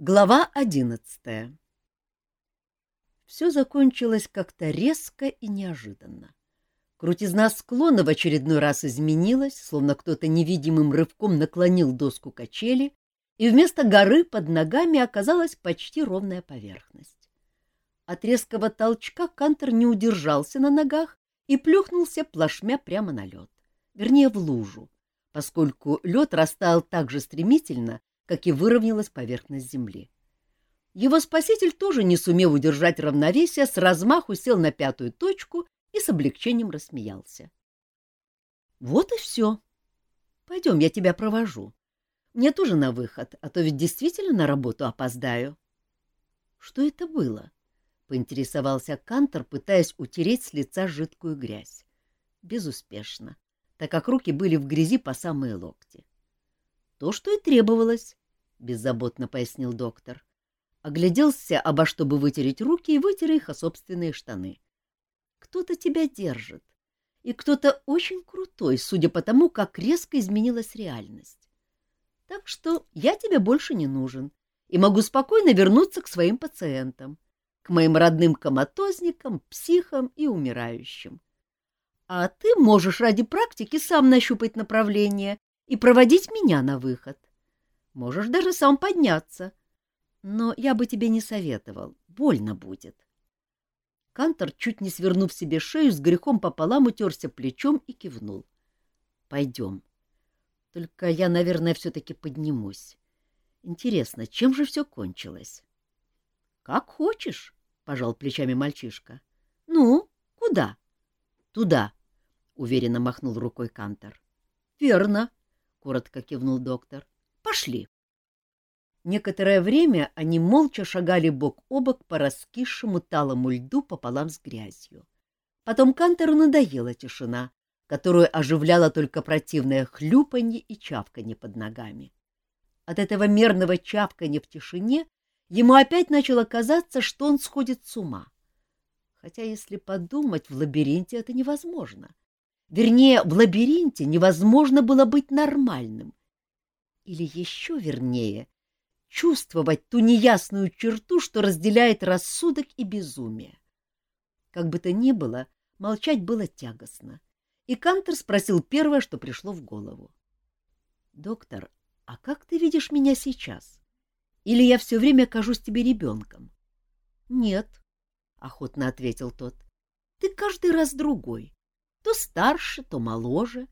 Глава одиннадцатая Все закончилось как-то резко и неожиданно. Крутизна склона в очередной раз изменилась, словно кто-то невидимым рывком наклонил доску качели, и вместо горы под ногами оказалась почти ровная поверхность. От резкого толчка Кантер не удержался на ногах и плюхнулся плашмя прямо на лед, вернее, в лужу, поскольку лед растаял так же стремительно, как и выровнялась поверхность земли. Его спаситель тоже не сумев удержать равновесие, с размаху сел на пятую точку и с облегчением рассмеялся. — Вот и все. Пойдем, я тебя провожу. Мне тоже на выход, а то ведь действительно на работу опоздаю. — Что это было? — поинтересовался Кантор, пытаясь утереть с лица жидкую грязь. Безуспешно, так как руки были в грязи по самые локти. — То, что и требовалось, — беззаботно пояснил доктор. Огляделся, обо чтобы вытереть руки, и вытер их о собственные штаны. Кто-то тебя держит, и кто-то очень крутой, судя по тому, как резко изменилась реальность. Так что я тебе больше не нужен, и могу спокойно вернуться к своим пациентам, к моим родным коматозникам, психам и умирающим. А ты можешь ради практики сам нащупать направление и проводить меня на выход. Можешь даже сам подняться. Но я бы тебе не советовал. Больно будет. Кантор, чуть не свернув себе шею, с грехом пополам утерся плечом и кивнул. — Пойдем. Только я, наверное, все-таки поднимусь. Интересно, чем же все кончилось? — Как хочешь, — пожал плечами мальчишка. — Ну, куда? — Туда, — уверенно махнул рукой Кантор. — Верно, — коротко кивнул доктор. Пошли. Некоторое время они молча шагали бок о бок по раскисшему талому льду пополам с грязью. Потом Кантору надоела тишина, которую оживляло только противное хлюпанье и чавканье под ногами. От этого мерного чавканья в тишине ему опять начало казаться, что он сходит с ума. Хотя, если подумать, в лабиринте это невозможно. Вернее, в лабиринте невозможно было быть нормальным, или еще вернее, чувствовать ту неясную черту, что разделяет рассудок и безумие. Как бы то ни было, молчать было тягостно, и Кантер спросил первое, что пришло в голову. — Доктор, а как ты видишь меня сейчас? Или я все время кажусь тебе ребенком? — Нет, — охотно ответил тот, — ты каждый раз другой. То старше, то моложе,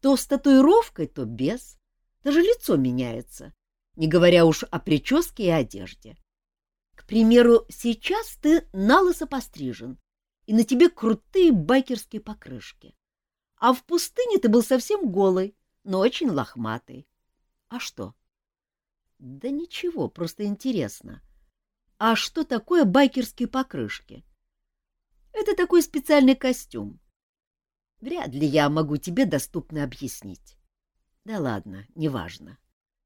то с татуировкой, то без. Даже лицо меняется, не говоря уж о прическе и одежде. К примеру, сейчас ты налысо пострижен, и на тебе крутые байкерские покрышки. А в пустыне ты был совсем голый, но очень лохматый. А что? Да ничего, просто интересно. А что такое байкерские покрышки? Это такой специальный костюм. Вряд ли я могу тебе доступно объяснить. Да ладно, неважно.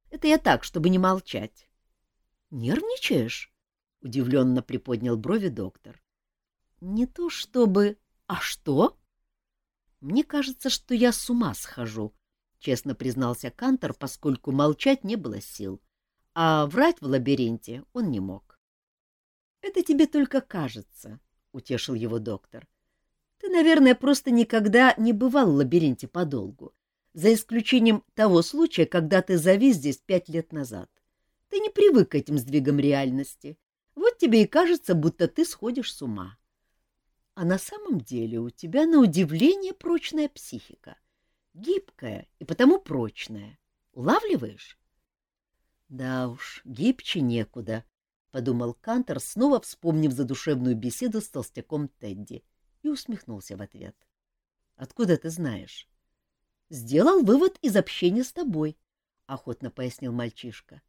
Это я так, чтобы не молчать. Нервничаешь? Удивленно приподнял брови доктор. Не то чтобы... А что? Мне кажется, что я с ума схожу, честно признался Кантор, поскольку молчать не было сил, а врать в лабиринте он не мог. Это тебе только кажется, утешил его доктор. Ты, наверное, просто никогда не бывал в лабиринте подолгу за исключением того случая, когда ты завис здесь пять лет назад. Ты не привык к этим сдвигам реальности. Вот тебе и кажется, будто ты сходишь с ума. А на самом деле у тебя, на удивление, прочная психика. Гибкая и потому прочная. Улавливаешь? Да уж, гибче некуда, — подумал Кантор, снова вспомнив задушевную беседу с толстяком Тедди, и усмехнулся в ответ. — Откуда ты знаешь? Сделал вывод из общения с тобой, — охотно пояснил мальчишка.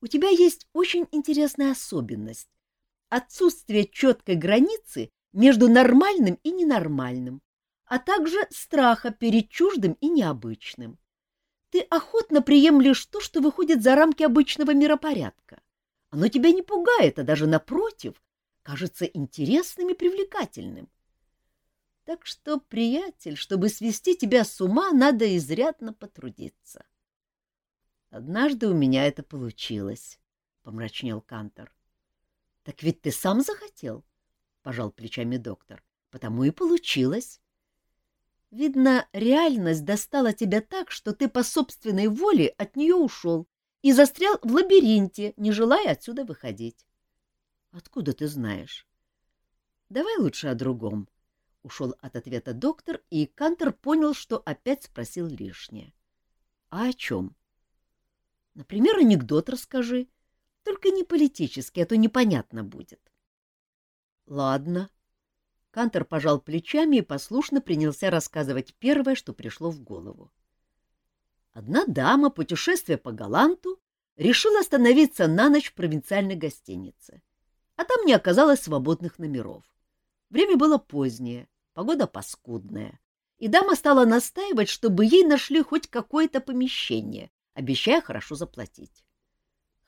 У тебя есть очень интересная особенность — отсутствие четкой границы между нормальным и ненормальным, а также страха перед чуждым и необычным. Ты охотно приемлешь то, что выходит за рамки обычного миропорядка. Оно тебя не пугает, а даже напротив, кажется интересным и привлекательным. Так что, приятель, чтобы свести тебя с ума, надо изрядно потрудиться. Однажды у меня это получилось, — помрачнел Кантор. — Так ведь ты сам захотел, — пожал плечами доктор. — Потому и получилось. Видно, реальность достала тебя так, что ты по собственной воле от нее ушел и застрял в лабиринте, не желая отсюда выходить. — Откуда ты знаешь? — Давай лучше о другом. Ушел от ответа доктор, и Кантер понял, что опять спросил лишнее. — А о чем? — Например, анекдот расскажи. Только не политический, а то непонятно будет. — Ладно, Кантор пожал плечами и послушно принялся рассказывать первое, что пришло в голову. Одна дама, путешествуя по Галанту, решила остановиться на ночь в провинциальной гостинице. А там не оказалось свободных номеров. Время было позднее, погода паскудная, и дама стала настаивать, чтобы ей нашли хоть какое-то помещение, обещая хорошо заплатить.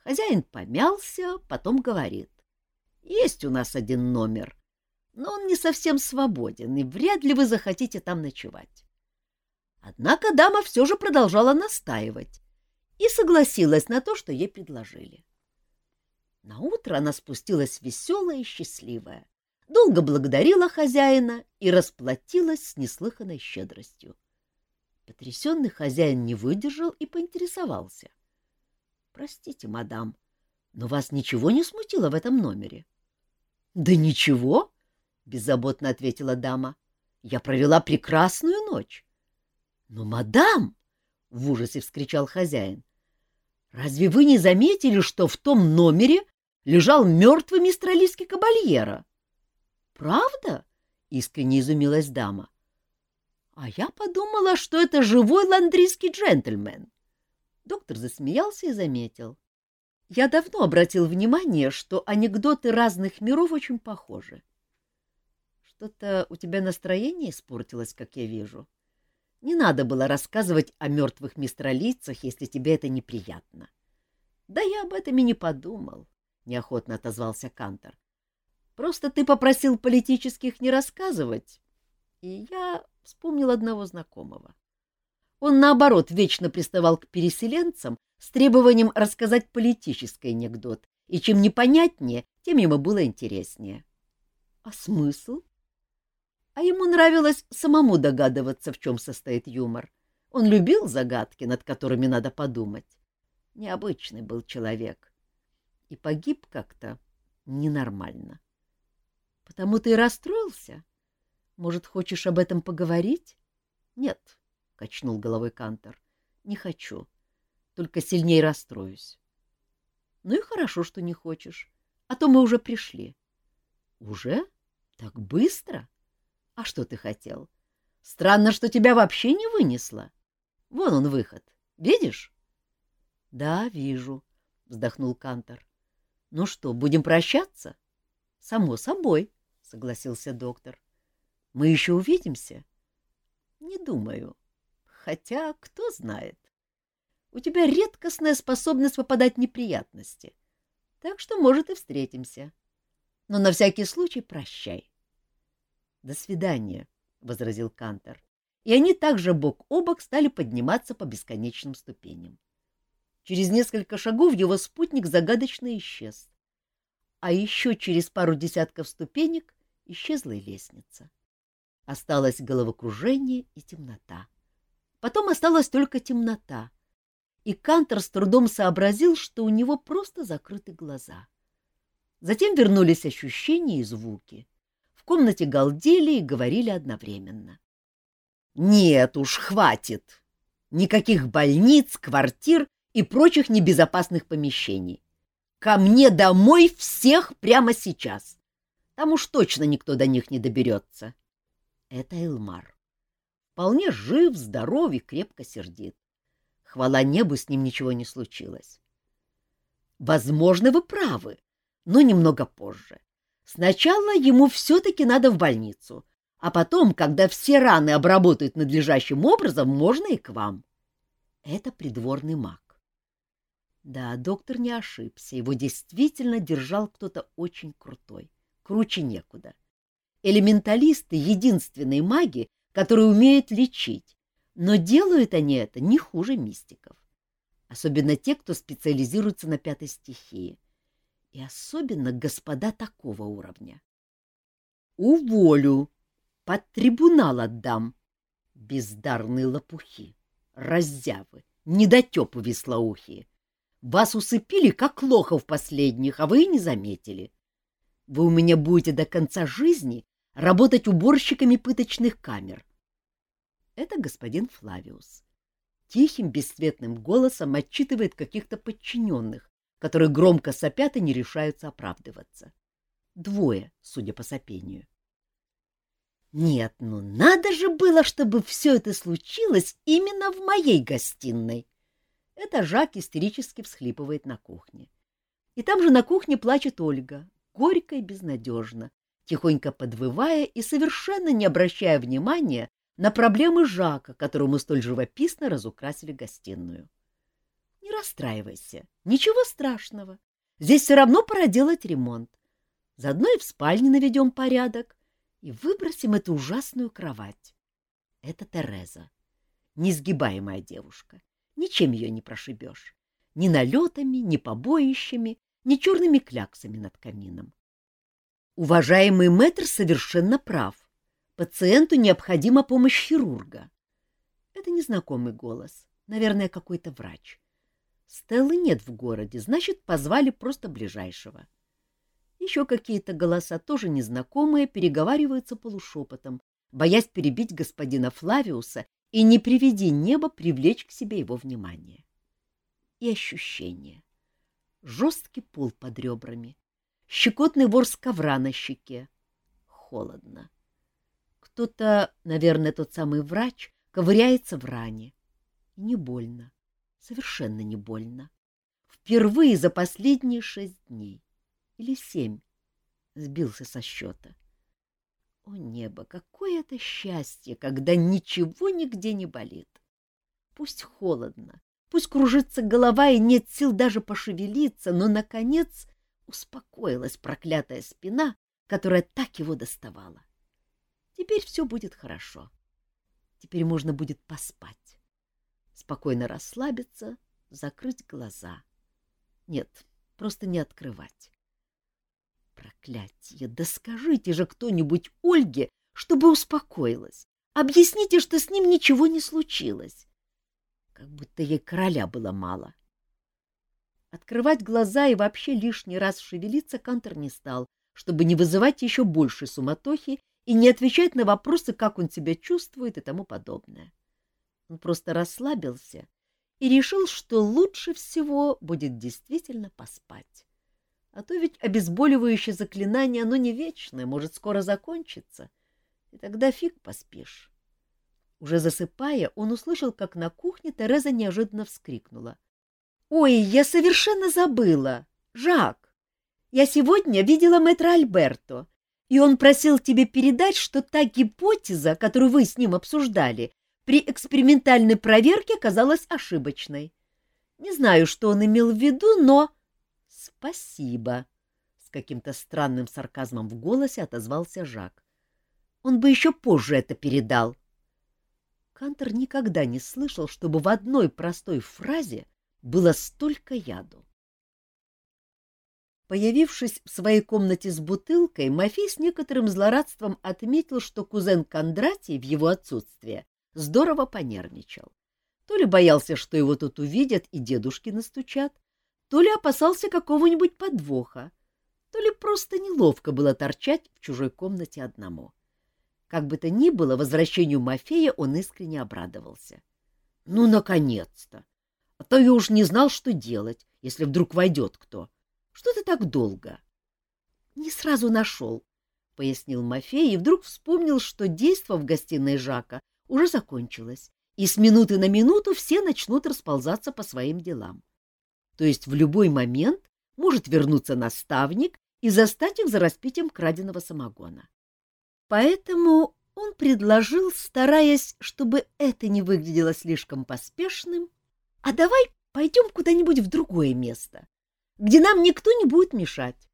Хозяин помялся, потом говорит. «Есть у нас один номер, но он не совсем свободен, и вряд ли вы захотите там ночевать. Однако дама все же продолжала настаивать и согласилась на то, что ей предложили. На утро она спустилась веселая и счастливая, долго благодарила хозяина и расплатилась с неслыханной щедростью. Потрясенный хозяин не выдержал и поинтересовался. — Простите, мадам, но вас ничего не смутило в этом номере? — Да ничего, беззаботно ответила дама. Я провела прекрасную ночь. Но, мадам, в ужасе вскричал хозяин, разве вы не заметили, что в том номере лежал мертвый мистралийский кабальера? Правда? искренне изумилась дама. А я подумала, что это живой ландрийский джентльмен. Доктор засмеялся и заметил. Я давно обратил внимание, что анекдоты разных миров очень похожи. Что-то у тебя настроение испортилось, как я вижу. Не надо было рассказывать о мертвых мистралийцах, если тебе это неприятно. — Да я об этом и не подумал, — неохотно отозвался Кантор. — Просто ты попросил политических не рассказывать, и я вспомнил одного знакомого. Он, наоборот, вечно приставал к переселенцам с требованием рассказать политический анекдот, и чем непонятнее, тем ему было интереснее. — А смысл? а ему нравилось самому догадываться, в чем состоит юмор. Он любил загадки, над которыми надо подумать. Необычный был человек. И погиб как-то ненормально. Потому ты расстроился? Может, хочешь об этом поговорить? Нет, — качнул головой Кантор. Не хочу. Только сильнее расстроюсь. Ну и хорошо, что не хочешь. А то мы уже пришли. Уже? Так быстро? — а что ты хотел? Странно, что тебя вообще не вынесло. Вон он выход. Видишь? — Да, вижу, — вздохнул Кантор. — Ну что, будем прощаться? — Само собой, — согласился доктор. — Мы еще увидимся? — Не думаю. Хотя, кто знает. У тебя редкостная способность попадать в неприятности. Так что, может, и встретимся. Но на всякий случай прощай. До свидания, — возразил Кантор. И они также бок о бок стали подниматься по бесконечным ступеням. Через несколько шагов его спутник загадочно исчез. А еще через пару десятков ступенек исчезла и лестница. Осталось головокружение и темнота. Потом осталась только темнота, и Кантор с трудом сообразил, что у него просто закрыты глаза. Затем вернулись ощущения и звуки комнате галдели и говорили одновременно. «Нет уж, хватит! Никаких больниц, квартир и прочих небезопасных помещений. Ко мне домой всех прямо сейчас. Там уж точно никто до них не доберется». Это Элмар. Вполне жив, здоров и крепко сердит. Хвала небу, с ним ничего не случилось. Возможно, вы правы, но немного позже. Сначала ему все-таки надо в больницу, а потом, когда все раны обработают надлежащим образом, можно и к вам. Это придворный маг. Да, доктор не ошибся, его действительно держал кто-то очень крутой, круче некуда. Элементалисты — единственные маги, которые умеют лечить, но делают они это не хуже мистиков. Особенно те, кто специализируется на пятой стихии — И особенно господа такого уровня. Уволю, под трибунал отдам. Бездарные лопухи, раззявы, недотепы веслоухие. Вас усыпили, как лохов последних, а вы и не заметили. Вы у меня будете до конца жизни работать уборщиками пыточных камер. Это господин Флавиус. Тихим, бесцветным голосом отчитывает каких-то подчиненных, которые громко сопят и не решаются оправдываться. Двое, судя по сопению. Нет, ну надо же было, чтобы все это случилось именно в моей гостиной. Это Жак истерически всхлипывает на кухне. И там же на кухне плачет Ольга, горько и безнадежно, тихонько подвывая и совершенно не обращая внимания на проблемы Жака, которому столь живописно разукрасили гостиную. Не расстраивайся, ничего страшного. Здесь все равно пора делать ремонт. Заодно и в спальне наведем порядок и выбросим эту ужасную кровать. Это Тереза, несгибаемая девушка. Ничем ее не прошибешь. Ни налетами, ни побоищами, ни черными кляксами над камином. Уважаемый мэтр совершенно прав. Пациенту необходима помощь хирурга. Это незнакомый голос, наверное, какой-то врач. Стеллы нет в городе, значит, позвали просто ближайшего. Еще какие-то голоса, тоже незнакомые, переговариваются полушепотом, боясь перебить господина Флавиуса и, не приведи небо, привлечь к себе его внимание. И ощущение. Жесткий пол под ребрами, щекотный ворс ковра на щеке. Холодно. Кто-то, наверное, тот самый врач, ковыряется в ране. И не больно, совершенно не больно. Впервые за последние шесть дней или семь, сбился со счета. О небо, какое это счастье, когда ничего нигде не болит! Пусть холодно, пусть кружится голова и нет сил даже пошевелиться, но, наконец, успокоилась проклятая спина, которая так его доставала. Теперь все будет хорошо. Теперь можно будет поспать, спокойно расслабиться, закрыть глаза. Нет, просто не открывать. Проклятие! Да скажите же кто-нибудь Ольге, чтобы успокоилась. Объясните, что с ним ничего не случилось. Как будто ей короля было мало. Открывать глаза и вообще лишний раз шевелиться Кантер не стал, чтобы не вызывать еще больше суматохи и не отвечать на вопросы, как он себя чувствует и тому подобное. Он просто расслабился и решил, что лучше всего будет действительно поспать. А то ведь обезболивающее заклинание, оно не вечное, может скоро закончиться, и тогда фиг поспишь. Уже засыпая, он услышал, как на кухне Тереза неожиданно вскрикнула. — Ой, я совершенно забыла! Жак! Я сегодня видела мэтра Альберто, и он просил тебе передать, что та гипотеза, которую вы с ним обсуждали, при экспериментальной проверке оказалась ошибочной. Не знаю, что он имел в виду, но... Спасибо, с каким-то странным сарказмом в голосе отозвался Жак. Он бы еще позже это передал. Кантер никогда не слышал, чтобы в одной простой фразе было столько яду. Появившись в своей комнате с бутылкой, Мафей с некоторым злорадством отметил, что кузен Кондратий в его отсутствие здорово понервничал. То ли боялся, что его тут увидят и дедушки настучат, то ли опасался какого-нибудь подвоха, то ли просто неловко было торчать в чужой комнате одному. Как бы то ни было, возвращению Мафея он искренне обрадовался. «Ну, наконец-то! А то я уж не знал, что делать, если вдруг войдет кто. Что ты так долго?» «Не сразу нашел», — пояснил Мафей, и вдруг вспомнил, что действо в гостиной Жака уже закончилось, и с минуты на минуту все начнут расползаться по своим делам то есть в любой момент может вернуться наставник и застать их за распитием краденого самогона. Поэтому он предложил, стараясь, чтобы это не выглядело слишком поспешным, а давай пойдем куда-нибудь в другое место, где нам никто не будет мешать.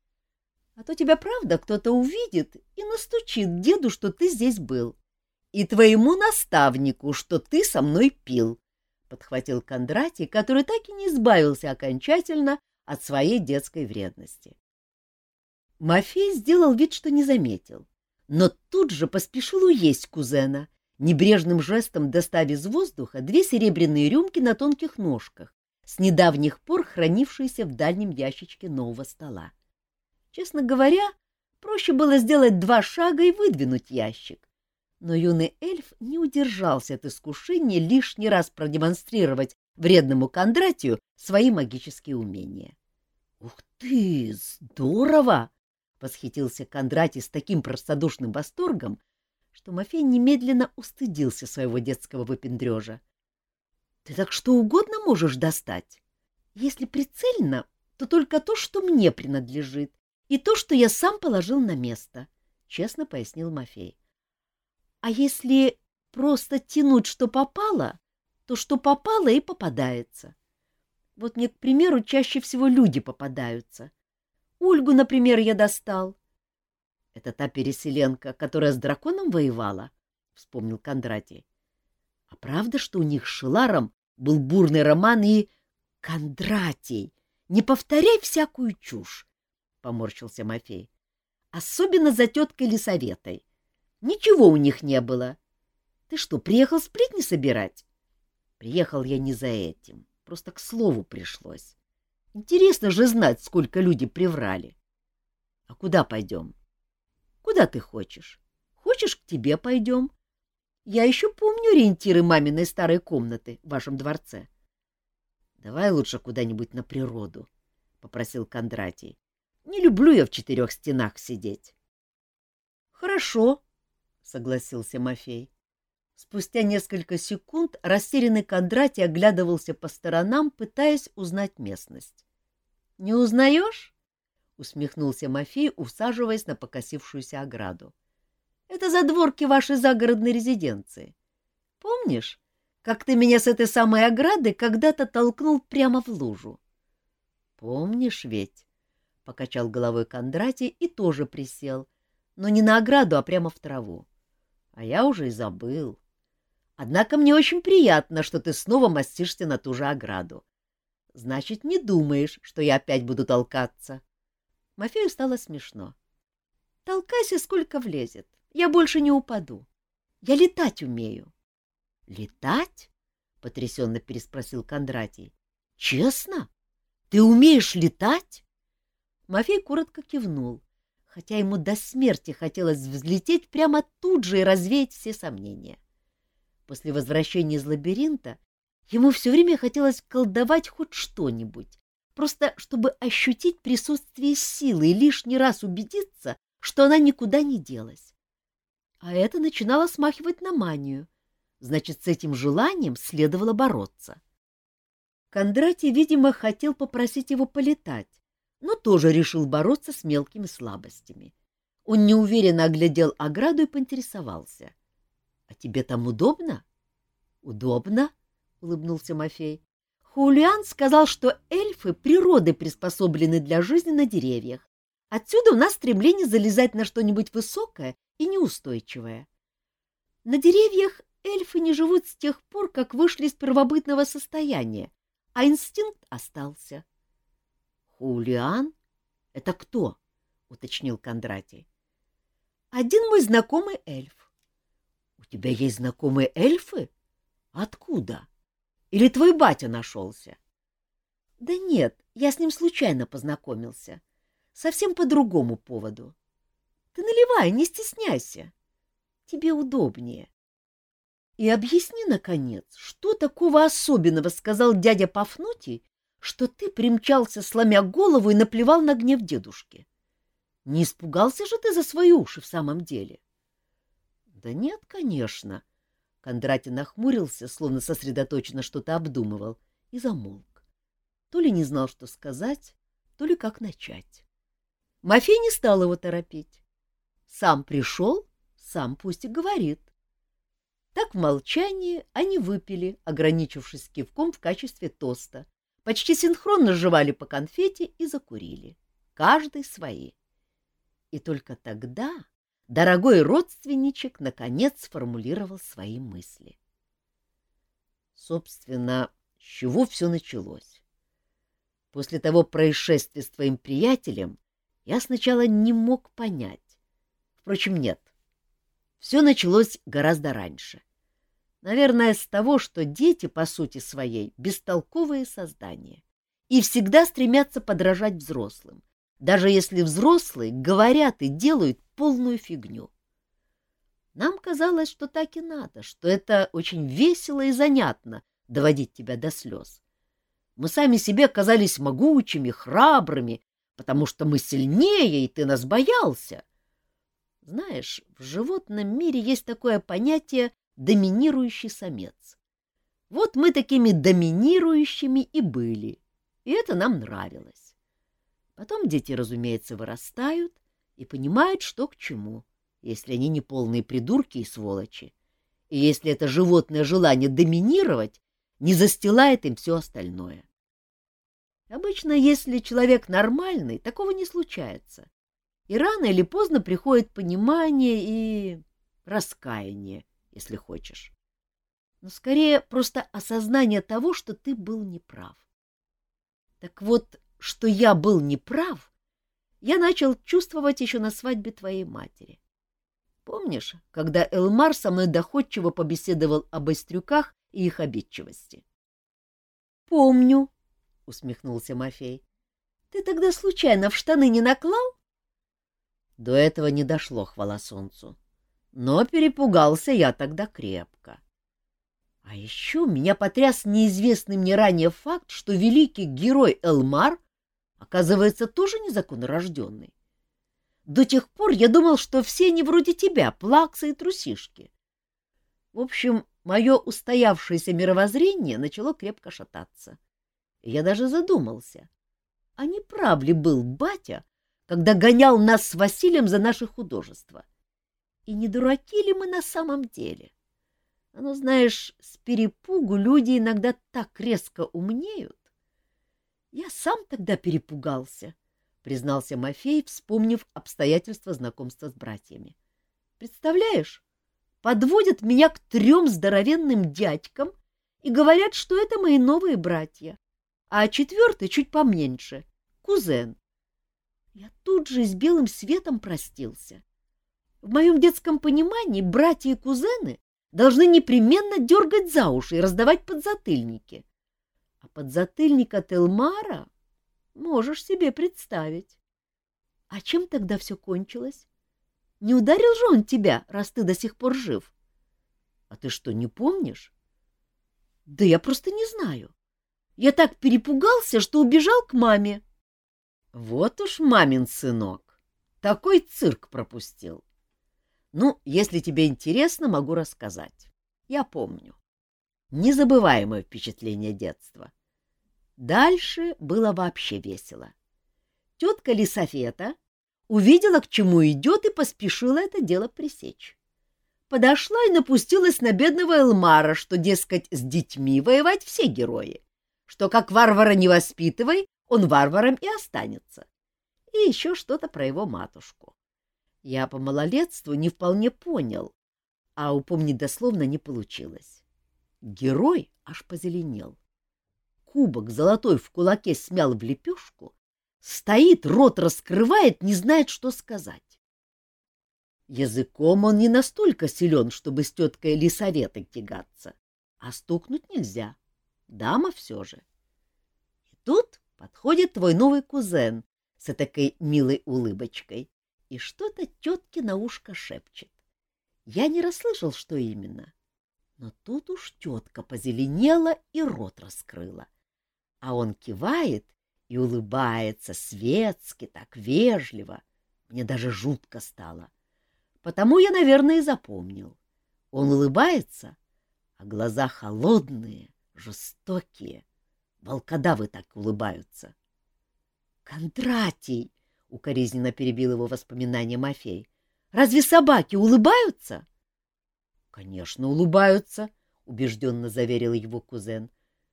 А то тебя, правда, кто-то увидит и настучит деду, что ты здесь был, и твоему наставнику, что ты со мной пил, подхватил Кондратий, который так и не избавился окончательно от своей детской вредности. Мафей сделал вид, что не заметил, но тут же поспешил уесть кузена, небрежным жестом достав из воздуха две серебряные рюмки на тонких ножках, с недавних пор хранившиеся в дальнем ящичке нового стола. Честно говоря, проще было сделать два шага и выдвинуть ящик. Но юный эльф не удержался от искушения лишний раз продемонстрировать вредному Кондратию свои магические умения. — Ух ты, здорово! — восхитился Кондратий с таким простодушным восторгом, что Мафей немедленно устыдился своего детского выпендрежа. — Ты так что угодно можешь достать. Если прицельно, то только то, что мне принадлежит, и то, что я сам положил на место, — честно пояснил Мафей. — А если просто тянуть, что попало, то что попало и попадается. Вот мне, к примеру, чаще всего люди попадаются. Ольгу, например, я достал. — Это та переселенка, которая с драконом воевала? — вспомнил Кондратий. — А правда, что у них с Шиларом был бурный роман и... — Кондратий, не повторяй всякую чушь! — поморщился Мафей. — Особенно за теткой Лисаветой. Ничего у них не было. Ты что, приехал сплетни собирать? Приехал я не за этим, просто к слову пришлось. Интересно же знать, сколько люди приврали. А куда пойдем? Куда ты хочешь? Хочешь, к тебе пойдем? Я еще помню ориентиры маминой старой комнаты в вашем дворце. Давай лучше куда-нибудь на природу, — попросил Кондратий. Не люблю я в четырех стенах сидеть. — Хорошо, — согласился Мафей. Спустя несколько секунд растерянный Кондратий оглядывался по сторонам, пытаясь узнать местность. — Не узнаешь? — усмехнулся Мафей, усаживаясь на покосившуюся ограду. — Это задворки вашей загородной резиденции. Помнишь, как ты меня с этой самой ограды когда-то толкнул прямо в лужу? — Помнишь ведь? — покачал головой Кондратий и тоже присел, но не на ограду, а прямо в траву. А я уже и забыл. — Однако мне очень приятно, что ты снова мастишься на ту же ограду. Значит, не думаешь, что я опять буду толкаться. Мафею стало смешно. Толкайся, сколько влезет. Я больше не упаду. Я летать умею. — Летать? — потрясенно переспросил Кондратий. — Честно? Ты умеешь летать? Мафей коротко кивнул, хотя ему до смерти хотелось взлететь прямо тут же и развеять все сомнения. После возвращения из лабиринта ему все время хотелось колдовать хоть что-нибудь, просто чтобы ощутить присутствие силы и лишний раз убедиться, что она никуда не делась. А это начинало смахивать на манию. Значит, с этим желанием следовало бороться. Кондратий, видимо, хотел попросить его полетать, но тоже решил бороться с мелкими слабостями. Он неуверенно оглядел ограду и поинтересовался —— А тебе там удобно? — Удобно, — улыбнулся Мафей. — Хулиан сказал, что эльфы природы приспособлены для жизни на деревьях. Отсюда у нас стремление залезать на что-нибудь высокое и неустойчивое. На деревьях эльфы не живут с тех пор, как вышли из первобытного состояния, а инстинкт остался. — Хулиан? Это кто? — уточнил Кондратий. — Один мой знакомый эльф. У тебя есть знакомые эльфы? Откуда? Или твой батя нашелся? Да нет, я с ним случайно познакомился. Совсем по другому поводу. Ты наливай, не стесняйся. Тебе удобнее. И объясни, наконец, что такого особенного сказал дядя Пафнутий, что ты примчался, сломя голову, и наплевал на гнев дедушки. Не испугался же ты за свои уши в самом деле? Да нет, конечно. Кондратий нахмурился, словно сосредоточенно что-то обдумывал, и замолк. То ли не знал, что сказать, то ли как начать. Мафей не стал его торопить. Сам пришел, сам пусть и говорит. Так в молчании они выпили, ограничившись кивком в качестве тоста, почти синхронно жевали по конфете и закурили. Каждый свои. И только тогда дорогой родственничек наконец сформулировал свои мысли. Собственно, с чего все началось? После того происшествия с твоим приятелем Я сначала не мог понять. Впрочем, нет. Все началось гораздо раньше. Наверное, с того, что дети, по сути своей, бестолковые создания и всегда стремятся подражать взрослым, даже если взрослые говорят и делают полную фигню. Нам казалось, что так и надо, что это очень весело и занятно доводить тебя до слез. Мы сами себе казались могучими, храбрыми, потому что мы сильнее, и ты нас боялся. Знаешь, в животном мире есть такое понятие «доминирующий самец». Вот мы такими доминирующими и были, и это нам нравилось. Потом дети, разумеется, вырастают и понимают, что к чему, если они не полные придурки и сволочи, и если это животное желание доминировать не застилает им все остальное. Обычно, если человек нормальный, такого не случается. И рано или поздно приходит понимание и раскаяние, если хочешь. Но скорее просто осознание того, что ты был неправ. Так вот, что я был неправ, я начал чувствовать еще на свадьбе твоей матери. Помнишь, когда Элмар со мной доходчиво побеседовал об острюках и их обидчивости? — Помню, — усмехнулся Мафей. — Ты тогда случайно в штаны не наклал? До этого не дошло, хвала солнцу. Но перепугался я тогда крепко. А еще меня потряс неизвестный мне ранее факт, что великий герой Элмар, оказывается, тоже незаконнорожденный. До тех пор я думал, что все они вроде тебя, плаксы и трусишки. В общем, мое устоявшееся мировоззрение начало крепко шататься. Я даже задумался, а не прав ли был батя, когда гонял нас с Василием за наше художество? И не дураки ли мы на самом деле? А ну, знаешь, с перепугу люди иногда так резко умнеют. Я сам тогда перепугался, признался Мафей, вспомнив обстоятельства знакомства с братьями. Представляешь, подводят меня к трем здоровенным дядькам и говорят, что это мои новые братья а четвертый чуть поменьше — кузен. Я тут же с белым светом простился. В моем детском понимании братья и кузены должны непременно дергать за уши и раздавать подзатыльники. А подзатыльник от Элмара можешь себе представить. А чем тогда все кончилось? Не ударил же он тебя, раз ты до сих пор жив? А ты что, не помнишь? Да я просто не знаю. Я так перепугался, что убежал к маме. Вот уж мамин сынок. Такой цирк пропустил. Ну, если тебе интересно, могу рассказать. Я помню. Незабываемое впечатление детства. Дальше было вообще весело. Тетка Лисофета увидела, к чему идет, и поспешила это дело пресечь. Подошла и напустилась на бедного Элмара, что, дескать, с детьми воевать все герои что как варвара не воспитывай, он варваром и останется. И еще что-то про его матушку. Я по малолетству не вполне понял, а упомнить дословно не получилось. Герой аж позеленел. Кубок золотой в кулаке смял в лепешку, стоит, рот раскрывает, не знает, что сказать. Языком он не настолько силен, чтобы с теткой Лисоветой тягаться, а стукнуть нельзя. Дама все же. И тут подходит твой новый кузен с такой милой улыбочкой и что-то тетке на ушко шепчет. Я не расслышал, что именно. Но тут уж тетка позеленела и рот раскрыла. А он кивает и улыбается светски, так вежливо. Мне даже жутко стало. Потому я, наверное, и запомнил. Он улыбается, а глаза холодные, жестокие. Волкодавы так улыбаются. «Кондратий!» — укоризненно перебил его воспоминания Мафей. «Разве собаки улыбаются?» «Конечно, улыбаются», — убежденно заверил его кузен.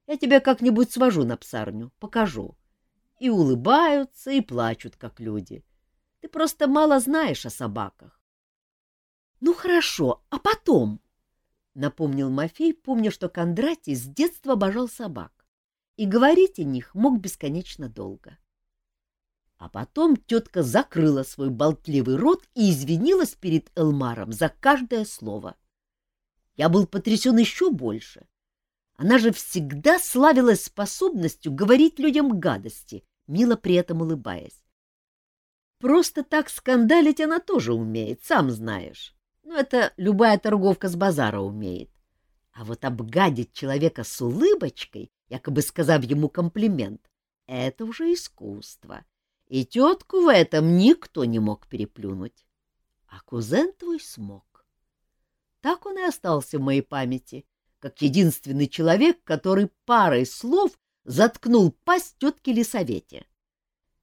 «Я тебя как-нибудь свожу на псарню, покажу. И улыбаются, и плачут, как люди. Ты просто мало знаешь о собаках». «Ну хорошо, а потом?» — напомнил Мафей, помня, что Кондратий с детства обожал собак, и говорить о них мог бесконечно долго. А потом тетка закрыла свой болтливый рот и извинилась перед Элмаром за каждое слово. Я был потрясен еще больше. Она же всегда славилась способностью говорить людям гадости, мило при этом улыбаясь. Просто так скандалить она тоже умеет, сам знаешь. Ну, это любая торговка с базара умеет. А вот обгадить человека с улыбочкой, якобы сказав ему комплимент, это уже искусство. И тетку в этом никто не мог переплюнуть. А кузен твой смог. Так он и остался в моей памяти, как единственный человек, который парой слов заткнул пасть тетки Лисовете.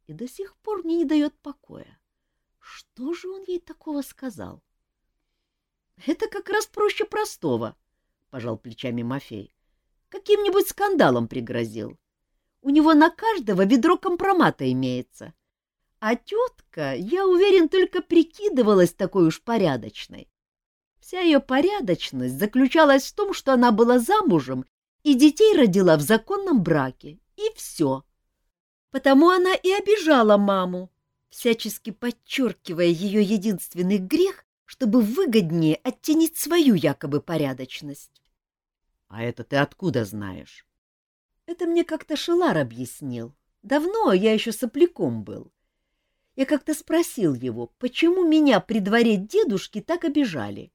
И до сих пор мне не дает покоя. Что же он ей такого сказал? — Это как раз проще простого, — пожал плечами Мафей. — Каким-нибудь скандалом пригрозил. У него на каждого ведро компромата имеется. А тетка, я уверен, только прикидывалась такой уж порядочной. Вся ее порядочность заключалась в том, что она была замужем и детей родила в законном браке, и все. Потому она и обижала маму, всячески подчеркивая ее единственный грех, чтобы выгоднее оттенить свою якобы порядочность. — А это ты откуда знаешь? — Это мне как-то Шелар объяснил. Давно я еще сопляком был. Я как-то спросил его, почему меня при дворе дедушки так обижали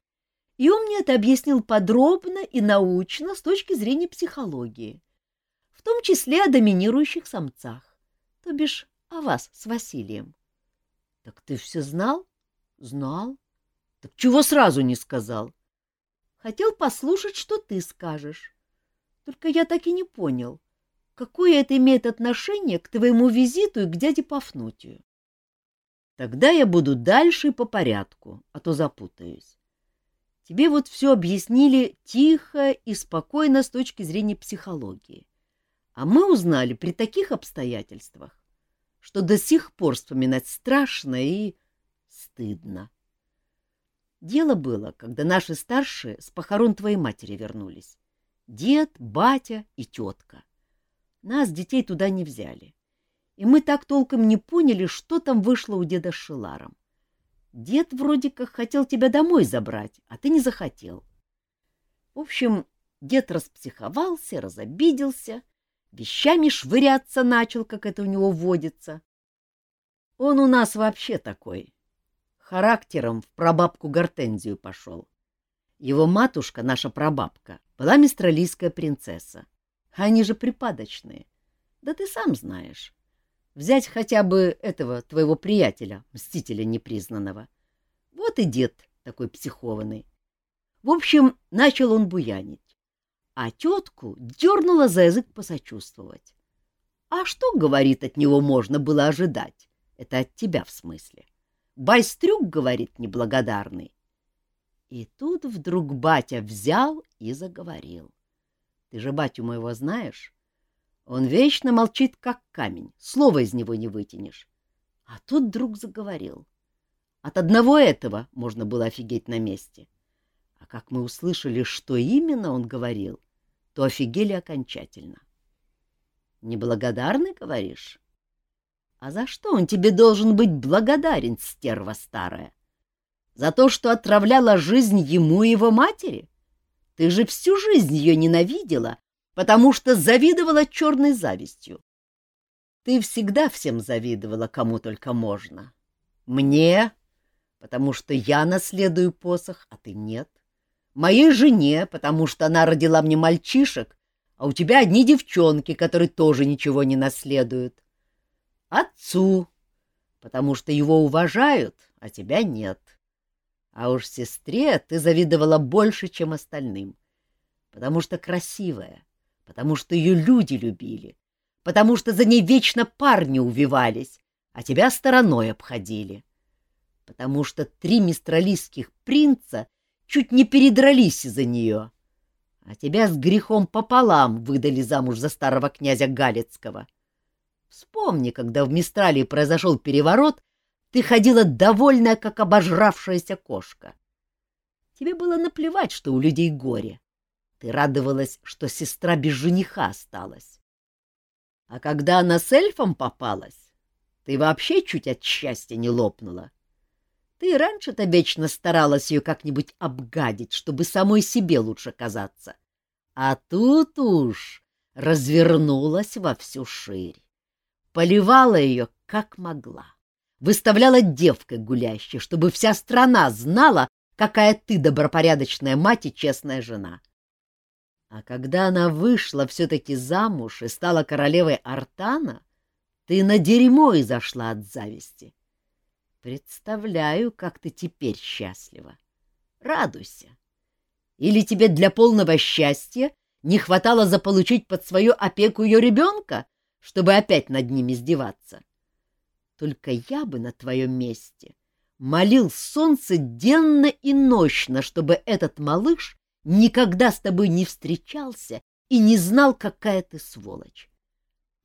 и он мне это объяснил подробно и научно с точки зрения психологии, в том числе о доминирующих самцах, то бишь о вас с Василием. — Так ты все знал? — Знал. — Так чего сразу не сказал? — Хотел послушать, что ты скажешь. Только я так и не понял, какое это имеет отношение к твоему визиту и к дяде Пафнутию. Тогда я буду дальше по порядку, а то запутаюсь. Тебе вот все объяснили тихо и спокойно с точки зрения психологии. А мы узнали при таких обстоятельствах, что до сих пор вспоминать страшно и стыдно. Дело было, когда наши старшие с похорон твоей матери вернулись. Дед, батя и тетка. Нас, детей, туда не взяли. И мы так толком не поняли, что там вышло у деда с Шиларом. Дед вроде как хотел тебя домой забрать, а ты не захотел. В общем, дед распсиховался, разобиделся, вещами швыряться начал, как это у него водится. Он у нас вообще такой. Характером в прабабку Гортензию пошел. Его матушка, наша прабабка, была мистралийская принцесса. Они же припадочные. Да ты сам знаешь. Взять хотя бы этого твоего приятеля, мстителя непризнанного. Вот и дед такой психованный. В общем, начал он буянить. А тетку дернула за язык посочувствовать. А что, говорит, от него можно было ожидать? Это от тебя в смысле. Байстрюк, говорит, неблагодарный. И тут вдруг батя взял и заговорил. Ты же батю моего знаешь? Он вечно молчит, как камень, слова из него не вытянешь. А тут вдруг заговорил. От одного этого можно было офигеть на месте. А как мы услышали, что именно он говорил, то офигели окончательно. Неблагодарный, говоришь? А за что он тебе должен быть благодарен, стерва старая? За то, что отравляла жизнь ему и его матери? Ты же всю жизнь ее ненавидела потому что завидовала черной завистью. Ты всегда всем завидовала, кому только можно. Мне, потому что я наследую посох, а ты нет. Моей жене, потому что она родила мне мальчишек, а у тебя одни девчонки, которые тоже ничего не наследуют. Отцу, потому что его уважают, а тебя нет. А уж сестре ты завидовала больше, чем остальным, потому что красивая, потому что ее люди любили, потому что за ней вечно парни увивались, а тебя стороной обходили, потому что три мистралийских принца чуть не передрались из-за нее, а тебя с грехом пополам выдали замуж за старого князя Галицкого. Вспомни, когда в Мистралии произошел переворот, ты ходила довольная, как обожравшаяся кошка. Тебе было наплевать, что у людей горе. Ты радовалась, что сестра без жениха осталась. А когда она с эльфом попалась, Ты вообще чуть от счастья не лопнула. Ты раньше-то вечно старалась ее как-нибудь обгадить, чтобы самой себе лучше казаться. А тут уж развернулась во всю ширь. Поливала ее, как могла. Выставляла девкой гулящей, чтобы вся страна знала, какая ты добропорядочная мать и честная жена. А когда она вышла все-таки замуж и стала королевой Артана, ты на дерьмо и зашла от зависти. Представляю, как ты теперь счастлива. Радуйся. Или тебе для полного счастья не хватало заполучить под свою опеку ее ребенка, чтобы опять над ним издеваться? Только я бы на твоем месте молил солнце денно и нощно, чтобы этот малыш никогда с тобой не встречался и не знал, какая ты сволочь.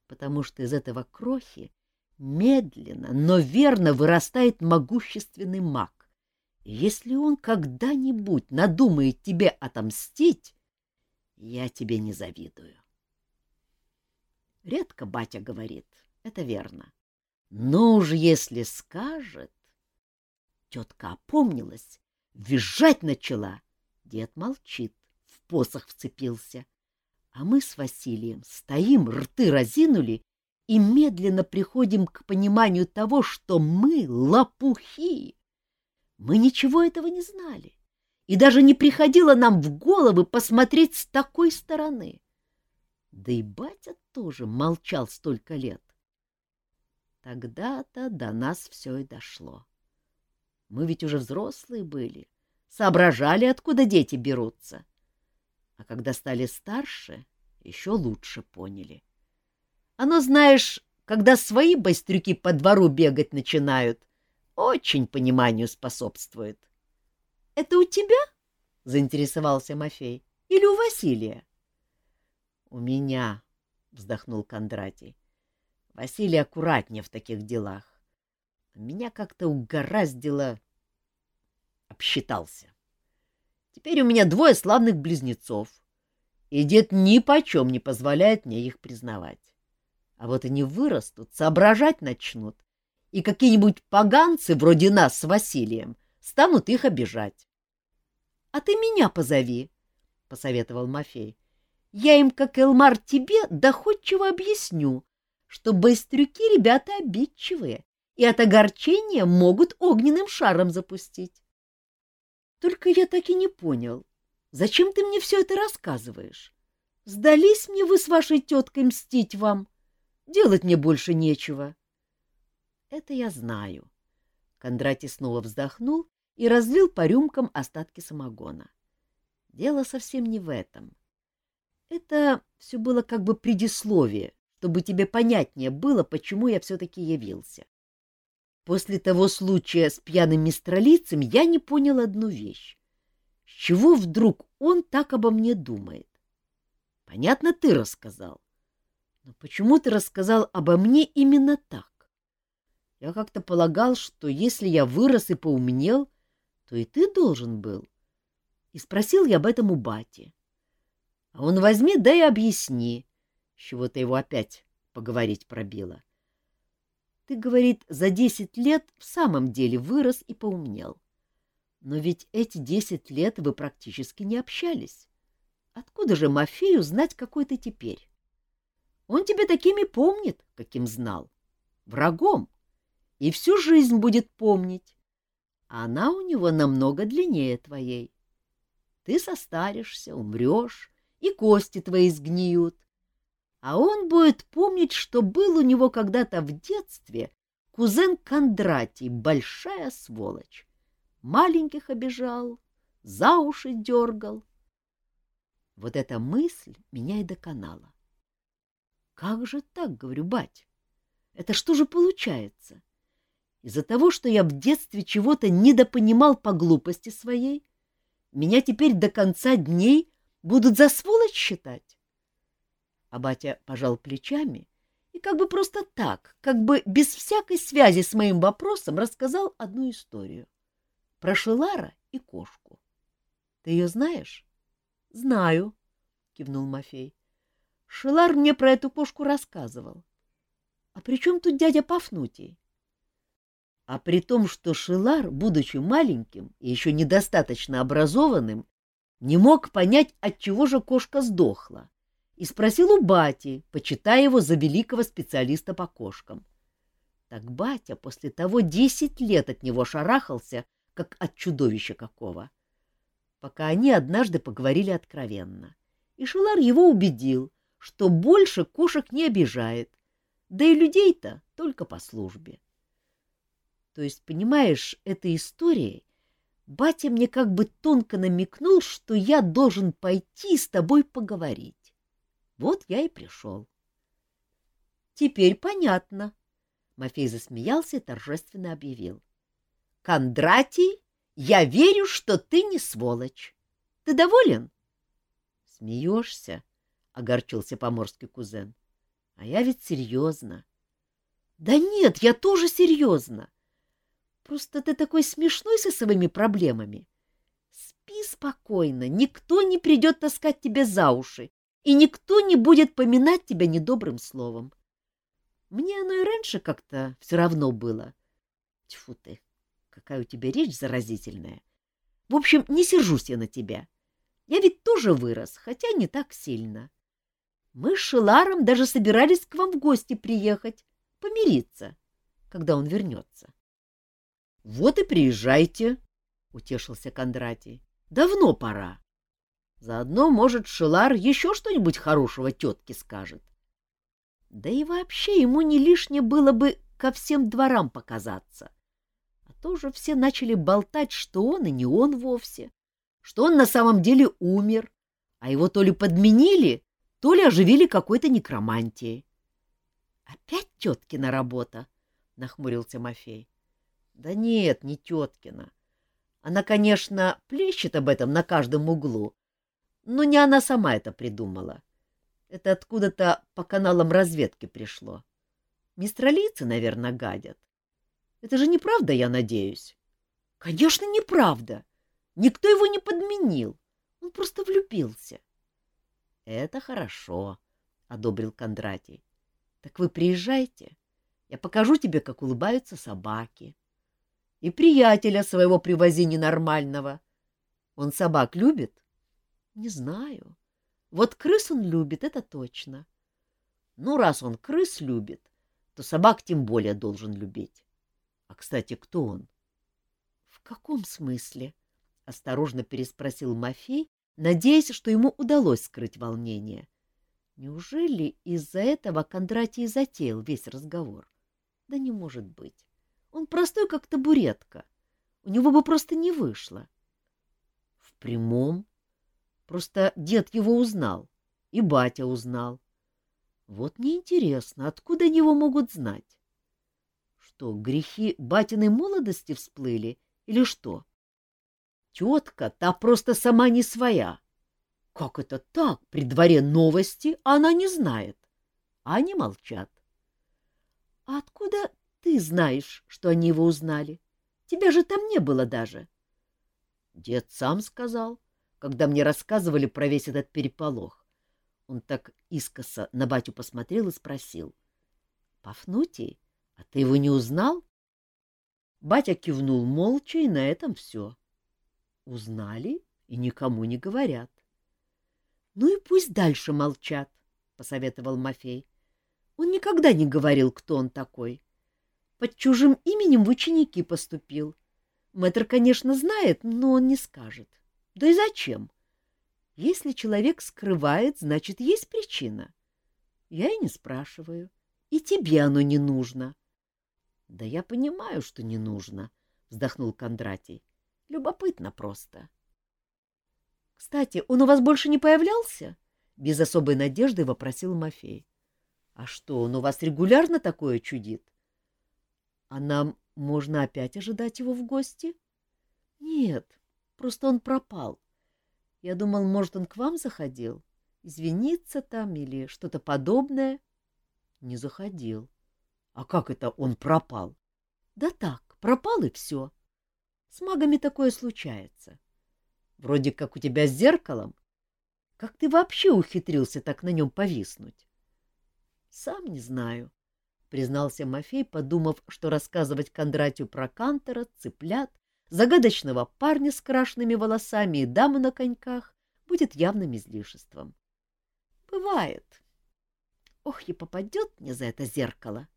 Потому что из этого крохи Медленно, но верно вырастает могущественный маг. И если он когда-нибудь надумает тебе отомстить, я тебе не завидую. Редко батя говорит, это верно. Но уж если скажет... Тетка опомнилась, визжать начала. Дед молчит, в посох вцепился. А мы с Василием стоим, рты разинули и медленно приходим к пониманию того, что мы лопухи. Мы ничего этого не знали, и даже не приходило нам в головы посмотреть с такой стороны. Да и батя тоже молчал столько лет. Тогда-то до нас все и дошло. Мы ведь уже взрослые были, соображали, откуда дети берутся. А когда стали старше, еще лучше поняли. Оно, знаешь, когда свои байстрюки по двору бегать начинают, очень пониманию способствует. — Это у тебя? — заинтересовался Мафей. — Или у Василия? — У меня, — вздохнул Кондратий. — Василий аккуратнее в таких делах. Меня как-то угораздило... Обсчитался. Теперь у меня двое славных близнецов, и дед ни почем не позволяет мне их признавать. А вот они вырастут, соображать начнут, и какие-нибудь поганцы вроде нас с Василием станут их обижать. — А ты меня позови, — посоветовал Мафей. — Я им, как Элмар, тебе доходчиво объясню, что быстрюки ребята обидчивые и от огорчения могут огненным шаром запустить. Только я так и не понял, зачем ты мне все это рассказываешь? Сдались мне вы с вашей теткой мстить вам? — Делать мне больше нечего. — Это я знаю. Кондратий снова вздохнул и разлил по рюмкам остатки самогона. Дело совсем не в этом. Это все было как бы предисловие, чтобы тебе понятнее было, почему я все-таки явился. После того случая с пьяным мистралицем я не понял одну вещь. С чего вдруг он так обо мне думает? Понятно, ты рассказал. Но почему ты рассказал обо мне именно так? Я как-то полагал, что если я вырос и поумнел, то и ты должен был. И спросил я об этом у бати. А он возьми, да и объясни, с чего ты его опять поговорить пробила. Ты, говорит, за десять лет в самом деле вырос и поумнел. Но ведь эти десять лет вы практически не общались. Откуда же Мафею знать, какой ты теперь? Он тебя такими помнит, каким знал. Врагом. И всю жизнь будет помнить. А она у него намного длиннее твоей. Ты состаришься, умрешь, и кости твои сгниют. А он будет помнить, что был у него когда-то в детстве кузен Кондратий, большая сволочь. Маленьких обижал, за уши дергал. Вот эта мысль меня и доконала. Как же так, говорю, бать? Это что же получается? Из-за того, что я в детстве чего-то недопонимал по глупости своей, меня теперь до конца дней будут за сволочь считать? А батя пожал плечами и как бы просто так, как бы без всякой связи с моим вопросом рассказал одну историю. Про Шелара и кошку. Ты ее знаешь? — Знаю, — кивнул Мафей. Шилар мне про эту кошку рассказывал. А при чем тут дядя Пафнутий? А при том, что Шилар, будучи маленьким и еще недостаточно образованным, не мог понять, от чего же кошка сдохла, и спросил у бати, почитая его за великого специалиста по кошкам. Так батя после того десять лет от него шарахался, как от чудовища какого. Пока они однажды поговорили откровенно. И Шилар его убедил, что больше кошек не обижает, да и людей-то только по службе. То есть, понимаешь, этой историей батя мне как бы тонко намекнул, что я должен пойти с тобой поговорить. Вот я и пришел. — Теперь понятно, Мафей засмеялся и торжественно объявил. — Кондратий, я верю, что ты не сволочь. Ты доволен? — Смеешься? — огорчился поморский кузен. — А я ведь серьезно. — Да нет, я тоже серьезно. Просто ты такой смешной со своими проблемами. Спи спокойно, никто не придет таскать тебя за уши, и никто не будет поминать тебя недобрым словом. Мне оно и раньше как-то все равно было. Тьфу ты, какая у тебя речь заразительная. В общем, не сержусь я на тебя. Я ведь тоже вырос, хотя не так сильно. Мы с Шиларом даже собирались к вам в гости приехать, помириться, когда он вернется. — Вот и приезжайте, — утешился Кондратий. — Давно пора. Заодно, может, Шилар еще что-нибудь хорошего тетке скажет. Да и вообще ему не лишнее было бы ко всем дворам показаться. А то же все начали болтать, что он и не он вовсе, что он на самом деле умер, а его то ли подменили, то ли оживили какой-то некромантией. — Опять теткина работа? — нахмурился Мафей. — Да нет, не теткина. Она, конечно, плещет об этом на каждом углу, но не она сама это придумала. Это откуда-то по каналам разведки пришло. Мистралийцы, наверное, гадят. Это же неправда, я надеюсь. — Конечно, неправда. Никто его не подменил. Он просто влюбился. — Это хорошо, — одобрил Кондратий. — Так вы приезжайте. Я покажу тебе, как улыбаются собаки. И приятеля своего привози ненормального. Он собак любит? — Не знаю. — вот крыс он любит, это точно. Ну, раз он крыс любит, то собак тем более должен любить. А, кстати, кто он? — В каком смысле? — осторожно переспросил Мафей, надеясь, что ему удалось скрыть волнение. Неужели из-за этого Кондратий затеял весь разговор? Да не может быть. Он простой, как табуретка. У него бы просто не вышло. — В прямом Просто дед его узнал, и батя узнал. Вот мне интересно, откуда они его могут знать? Что, грехи батиной молодости всплыли или что? Тетка, та просто сама не своя. Как это так? При дворе новости, она не знает. Они молчат. А откуда ты знаешь, что они его узнали? Тебя же там не было даже. Дед сам сказал когда мне рассказывали про весь этот переполох. Он так искоса на батю посмотрел и спросил. — Пафнутий, а ты его не узнал? Батя кивнул молча, и на этом все. Узнали и никому не говорят. — Ну и пусть дальше молчат, — посоветовал Мафей. Он никогда не говорил, кто он такой. Под чужим именем в ученики поступил. Мэтр, конечно, знает, но он не скажет. Да и зачем? Если человек скрывает, значит, есть причина. Я и не спрашиваю. И тебе оно не нужно. — Да я понимаю, что не нужно, — вздохнул Кондратий. — Любопытно просто. — Кстати, он у вас больше не появлялся? — без особой надежды вопросил Мафей. — А что, он у вас регулярно такое чудит? — А нам можно опять ожидать его в гости? — Нет, Просто он пропал. Я думал, может, он к вам заходил? Извиниться там или что-то подобное? Не заходил. А как это он пропал? Да так, пропал и все. С магами такое случается. Вроде как у тебя с зеркалом. Как ты вообще ухитрился так на нем повиснуть? Сам не знаю. — признался Мафей, подумав, что рассказывать Кондратию про Кантора, цыплят, загадочного парня с крашенными волосами и дамы на коньках будет явным излишеством. — Бывает. Ох, и попадет мне за это зеркало.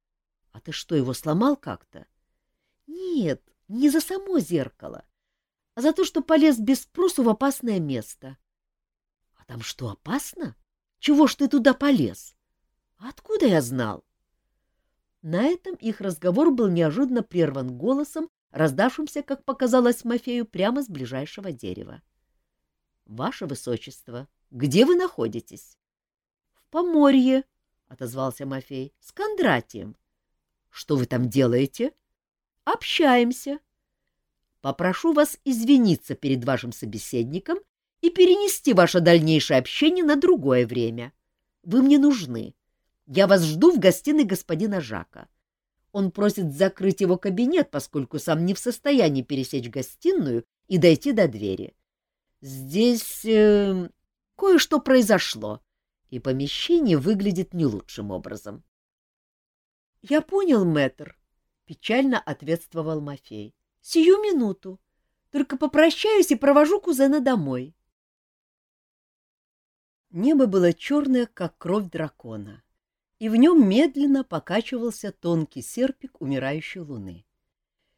— А ты что, его сломал как-то? — Нет, не за само зеркало, а за то, что полез без спросу в опасное место. — А там что, опасно? Чего ж ты туда полез? Откуда я знал? На этом их разговор был неожиданно прерван голосом, раздавшимся, как показалось Мафею, прямо с ближайшего дерева. — Ваше Высочество, где вы находитесь? — В Поморье, — отозвался Мафей, — с Кондратием. — Что вы там делаете? — Общаемся. Попрошу вас извиниться перед вашим собеседником и перенести ваше дальнейшее общение на другое время. Вы мне нужны. Я вас жду в гостиной господина Жака. Он просит закрыть его кабинет, поскольку сам не в состоянии пересечь гостиную и дойти до двери. Здесь э, кое-что произошло, и помещение выглядит не лучшим образом. — Я понял, мэтр, — печально ответствовал Мафей. — Сию минуту. Только попрощаюсь и провожу кузена домой. Небо было черное, как кровь дракона, и в нем медленно покачивался тонкий серпик умирающей луны.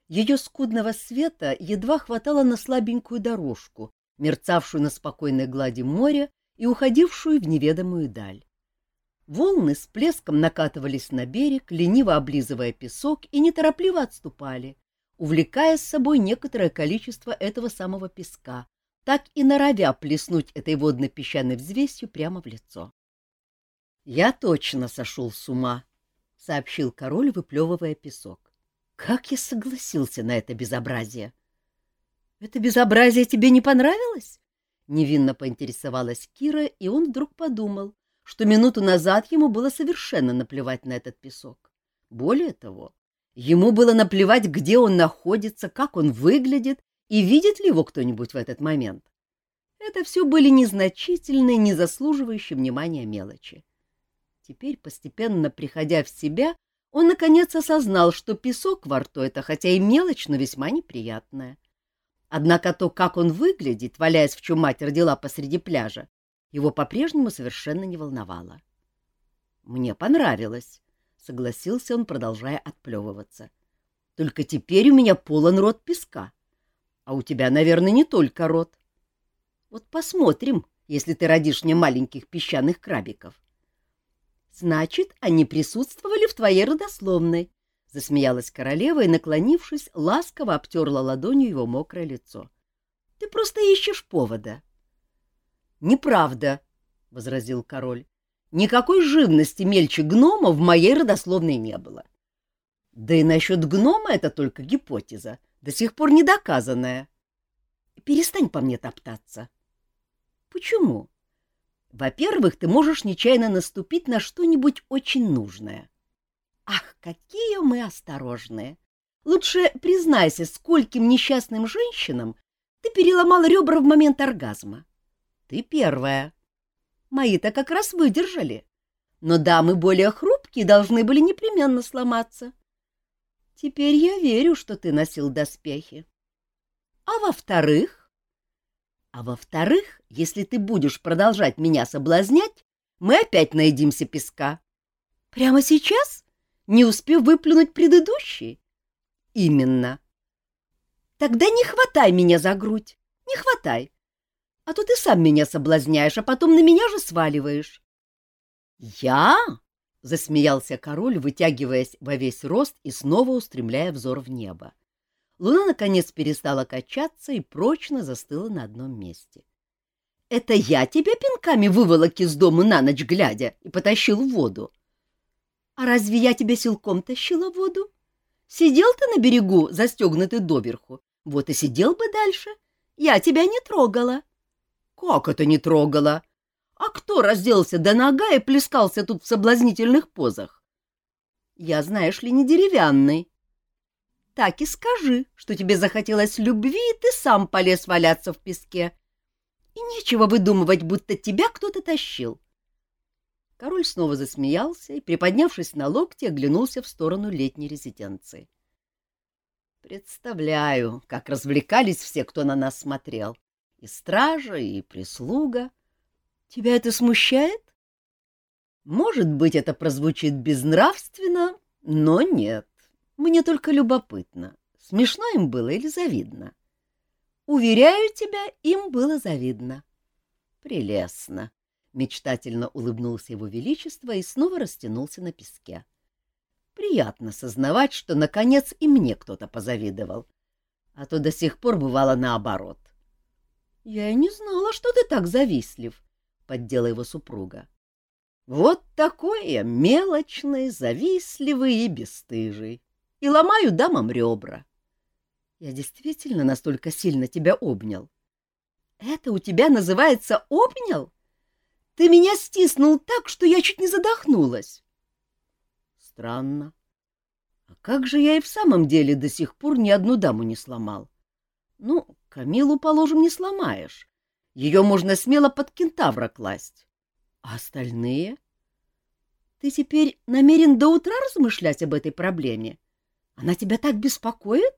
Ее скудного света едва хватало на слабенькую дорожку, мерцавшую на спокойной глади моря и уходившую в неведомую даль. Волны с плеском накатывались на берег, лениво облизывая песок, и неторопливо отступали, увлекая с собой некоторое количество этого самого песка, так и норовя плеснуть этой водно-песчаной взвесью прямо в лицо. — Я точно сошел с ума, — сообщил король, выплевывая песок. — Как я согласился на это безобразие? — Это безобразие тебе не понравилось? — невинно поинтересовалась Кира, и он вдруг подумал, что минуту назад ему было совершенно наплевать на этот песок. Более того, ему было наплевать, где он находится, как он выглядит и видит ли его кто-нибудь в этот момент. Это все были незначительные, не заслуживающие внимания мелочи. Теперь, постепенно приходя в себя, он наконец осознал, что песок во рту — это хотя и мелочь, но весьма неприятная. Однако то, как он выглядит, валяясь в чем мать родила посреди пляжа, его по-прежнему совершенно не волновало. «Мне понравилось», — согласился он, продолжая отплевываться. «Только теперь у меня полон рот песка. А у тебя, наверное, не только рот. Вот посмотрим, если ты родишь мне маленьких песчаных крабиков. Значит, они присутствовали в твоей родословной, — засмеялась королева и, наклонившись, ласково обтерла ладонью его мокрое лицо. — Ты просто ищешь повода. — Неправда, — возразил король. — Никакой живности мельче гнома в моей родословной не было. Да и насчет гнома это только гипотеза до сих пор не доказанное. Перестань по мне топтаться. Почему? Во-первых, ты можешь нечаянно наступить на что-нибудь очень нужное. Ах, какие мы осторожные! Лучше признайся, скольким несчастным женщинам ты переломал ребра в момент оргазма. Ты первая. Мои-то как раз выдержали. Но дамы более хрупкие должны были непременно сломаться. Теперь я верю, что ты носил доспехи. А во-вторых? А во-вторых, если ты будешь продолжать меня соблазнять, мы опять наедимся песка. Прямо сейчас? Не успев выплюнуть предыдущий? Именно. Тогда не хватай меня за грудь, не хватай. А то ты сам меня соблазняешь, а потом на меня же сваливаешь. Я? — засмеялся король, вытягиваясь во весь рост и снова устремляя взор в небо. Луна, наконец, перестала качаться и прочно застыла на одном месте. — Это я тебя пинками выволок из дома на ночь глядя и потащил в воду? — А разве я тебя силком тащила в воду? Сидел ты на берегу, застегнутый доверху, вот и сидел бы дальше. Я тебя не трогала. — Как это не трогала? А кто разделся до нога и плескался тут в соблазнительных позах? Я, знаешь ли, не деревянный. Так и скажи, что тебе захотелось любви, и ты сам полез валяться в песке. И нечего выдумывать, будто тебя кто-то тащил. Король снова засмеялся и, приподнявшись на локте, оглянулся в сторону летней резиденции. Представляю, как развлекались все, кто на нас смотрел. И стража, и прислуга. Тебя это смущает? Может быть, это прозвучит безнравственно, но нет. Мне только любопытно, смешно им было или завидно. Уверяю тебя, им было завидно. Прелестно. Мечтательно улыбнулся его величество и снова растянулся на песке. Приятно сознавать, что, наконец, и мне кто-то позавидовал. А то до сих пор бывало наоборот. — Я и не знала, что ты так завистлив, — поддела его супруга. — Вот такой я мелочный, завистливый и бесстыжий. И ломаю дамам ребра. Я действительно настолько сильно тебя обнял. — Это у тебя называется обнял? Ты меня стиснул так, что я чуть не задохнулась. Странно. А как же я и в самом деле до сих пор ни одну даму не сломал? Ну, Камилу, положим, не сломаешь. Ее можно смело под кентавра класть. А остальные? Ты теперь намерен до утра размышлять об этой проблеме? Она тебя так беспокоит?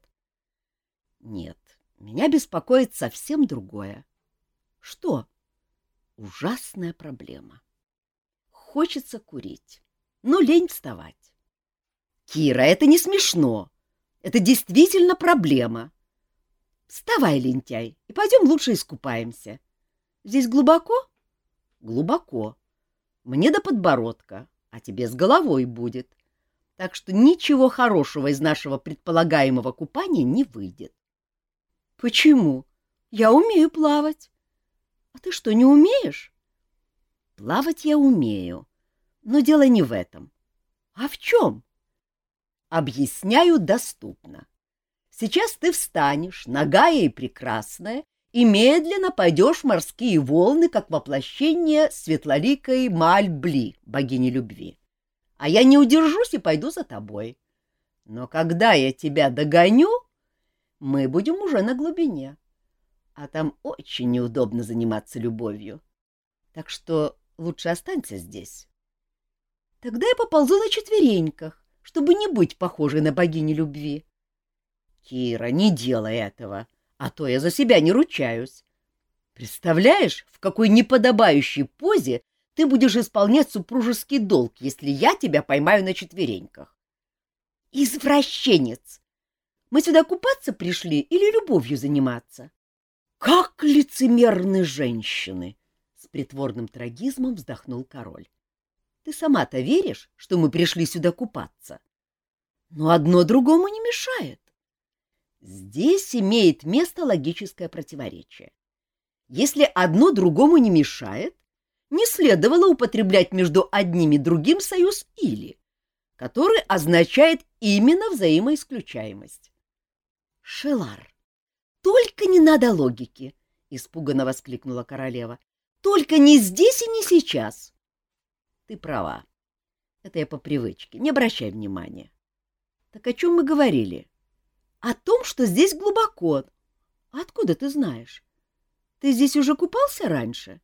Нет, меня беспокоит совсем другое. Что? Ужасная проблема. Хочется курить, но лень вставать. Кира, это не смешно. Это действительно проблема. Вставай, лентяй, и пойдем лучше искупаемся. Здесь глубоко? Глубоко. Мне до подбородка, а тебе с головой будет. Так что ничего хорошего из нашего предполагаемого купания не выйдет. Почему? Я умею плавать. А ты что, не умеешь? Плавать я умею, но дело не в этом. А в чем? Объясняю доступно. Сейчас ты встанешь, нагая и прекрасная, и медленно пойдешь в морские волны, как воплощение светлоликой Мальбли, богини любви. А я не удержусь и пойду за тобой. Но когда я тебя догоню, мы будем уже на глубине а там очень неудобно заниматься любовью. Так что лучше останься здесь. Тогда я поползу на четвереньках, чтобы не быть похожей на богиню любви. Кира, не делай этого, а то я за себя не ручаюсь. Представляешь, в какой неподобающей позе ты будешь исполнять супружеский долг, если я тебя поймаю на четвереньках? Извращенец! Мы сюда купаться пришли или любовью заниматься? Как лицемерны женщины! С притворным трагизмом вздохнул король. Ты сама-то веришь, что мы пришли сюда купаться? Но одно другому не мешает. Здесь имеет место логическое противоречие. Если одно другому не мешает, не следовало употреблять между одним и другим союз «или», который означает именно взаимоисключаемость. Шелар, только не надо логики, — испуганно воскликнула королева. — Только не здесь и не сейчас. — Ты права. Это я по привычке. Не обращай внимания. — Так о чем мы говорили? — О том, что здесь глубоко. Откуда ты знаешь? Ты здесь уже купался раньше? —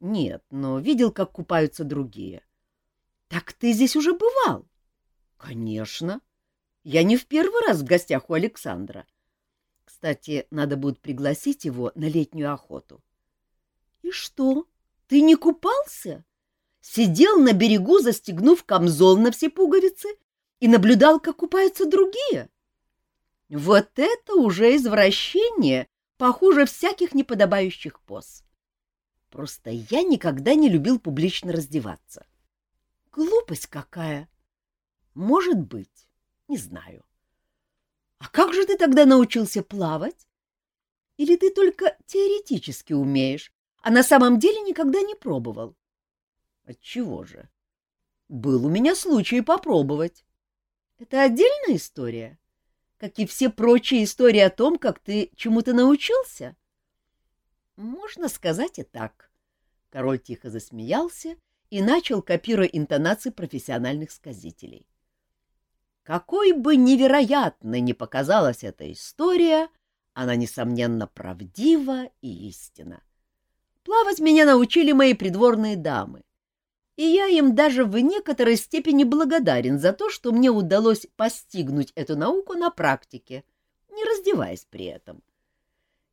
Нет, но видел, как купаются другие. — Так ты здесь уже бывал? — Конечно. Я не в первый раз в гостях у Александра. — кстати, надо будет пригласить его на летнюю охоту. — И что, ты не купался? Сидел на берегу, застегнув камзол на все пуговицы, и наблюдал, как купаются другие? Вот это уже извращение, похуже всяких неподобающих поз. Просто я никогда не любил публично раздеваться. Глупость какая! Может быть, не знаю. А как же ты тогда научился плавать? Или ты только теоретически умеешь, а на самом деле никогда не пробовал? Отчего же? Был у меня случай попробовать. Это отдельная история, как и все прочие истории о том, как ты чему-то научился? Можно сказать и так. Король тихо засмеялся и начал, копируя интонации профессиональных сказителей. Какой бы невероятной ни показалась эта история, она, несомненно, правдива и истина. Плавать меня научили мои придворные дамы. и я им даже в некоторой степени благодарен за то, что мне удалось постигнуть эту науку на практике, не раздеваясь при этом.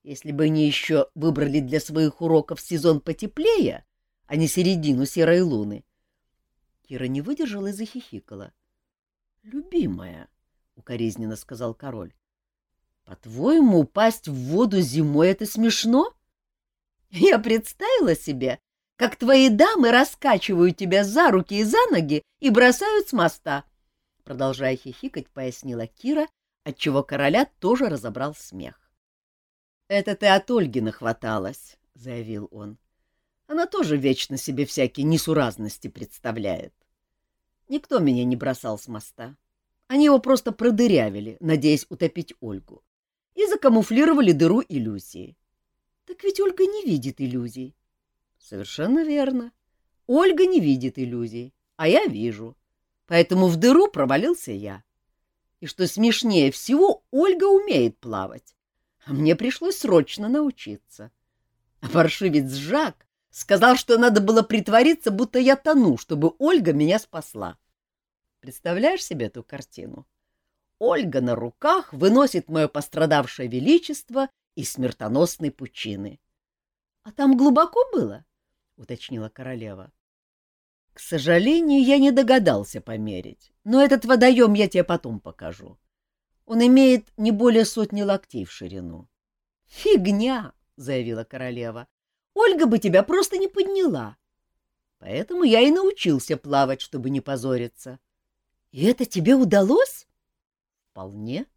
Если бы они еще выбрали для своих уроков сезон потеплее, а не середину серой луны. Кира не выдержала и захихикала. — Любимая, — укоризненно сказал король, — по-твоему, упасть в воду зимой — это смешно? Я представила себе, как твои дамы раскачивают тебя за руки и за ноги и бросают с моста. Продолжая хихикать, пояснила Кира, отчего короля тоже разобрал смех. — Это ты от Ольги нахваталась, — заявил он. Она тоже вечно себе всякие несуразности представляет. Никто меня не бросал с моста. Они его просто продырявили, надеясь утопить Ольгу, и закамуфлировали дыру иллюзии. Так ведь Ольга не видит иллюзий. Совершенно верно. Ольга не видит иллюзий, а я вижу. Поэтому в дыру провалился я. И что смешнее всего, Ольга умеет плавать. А мне пришлось срочно научиться. А Жак сказал, что надо было притвориться, будто я тону, чтобы Ольга меня спасла. Представляешь себе эту картину? Ольга на руках выносит мое пострадавшее величество из смертоносной пучины. — А там глубоко было? — уточнила королева. — К сожалению, я не догадался померить, но этот водоем я тебе потом покажу. Он имеет не более сотни локтей в ширину. — Фигня! — заявила королева. — Ольга бы тебя просто не подняла. Поэтому я и научился плавать, чтобы не позориться. — И это тебе удалось? — Вполне.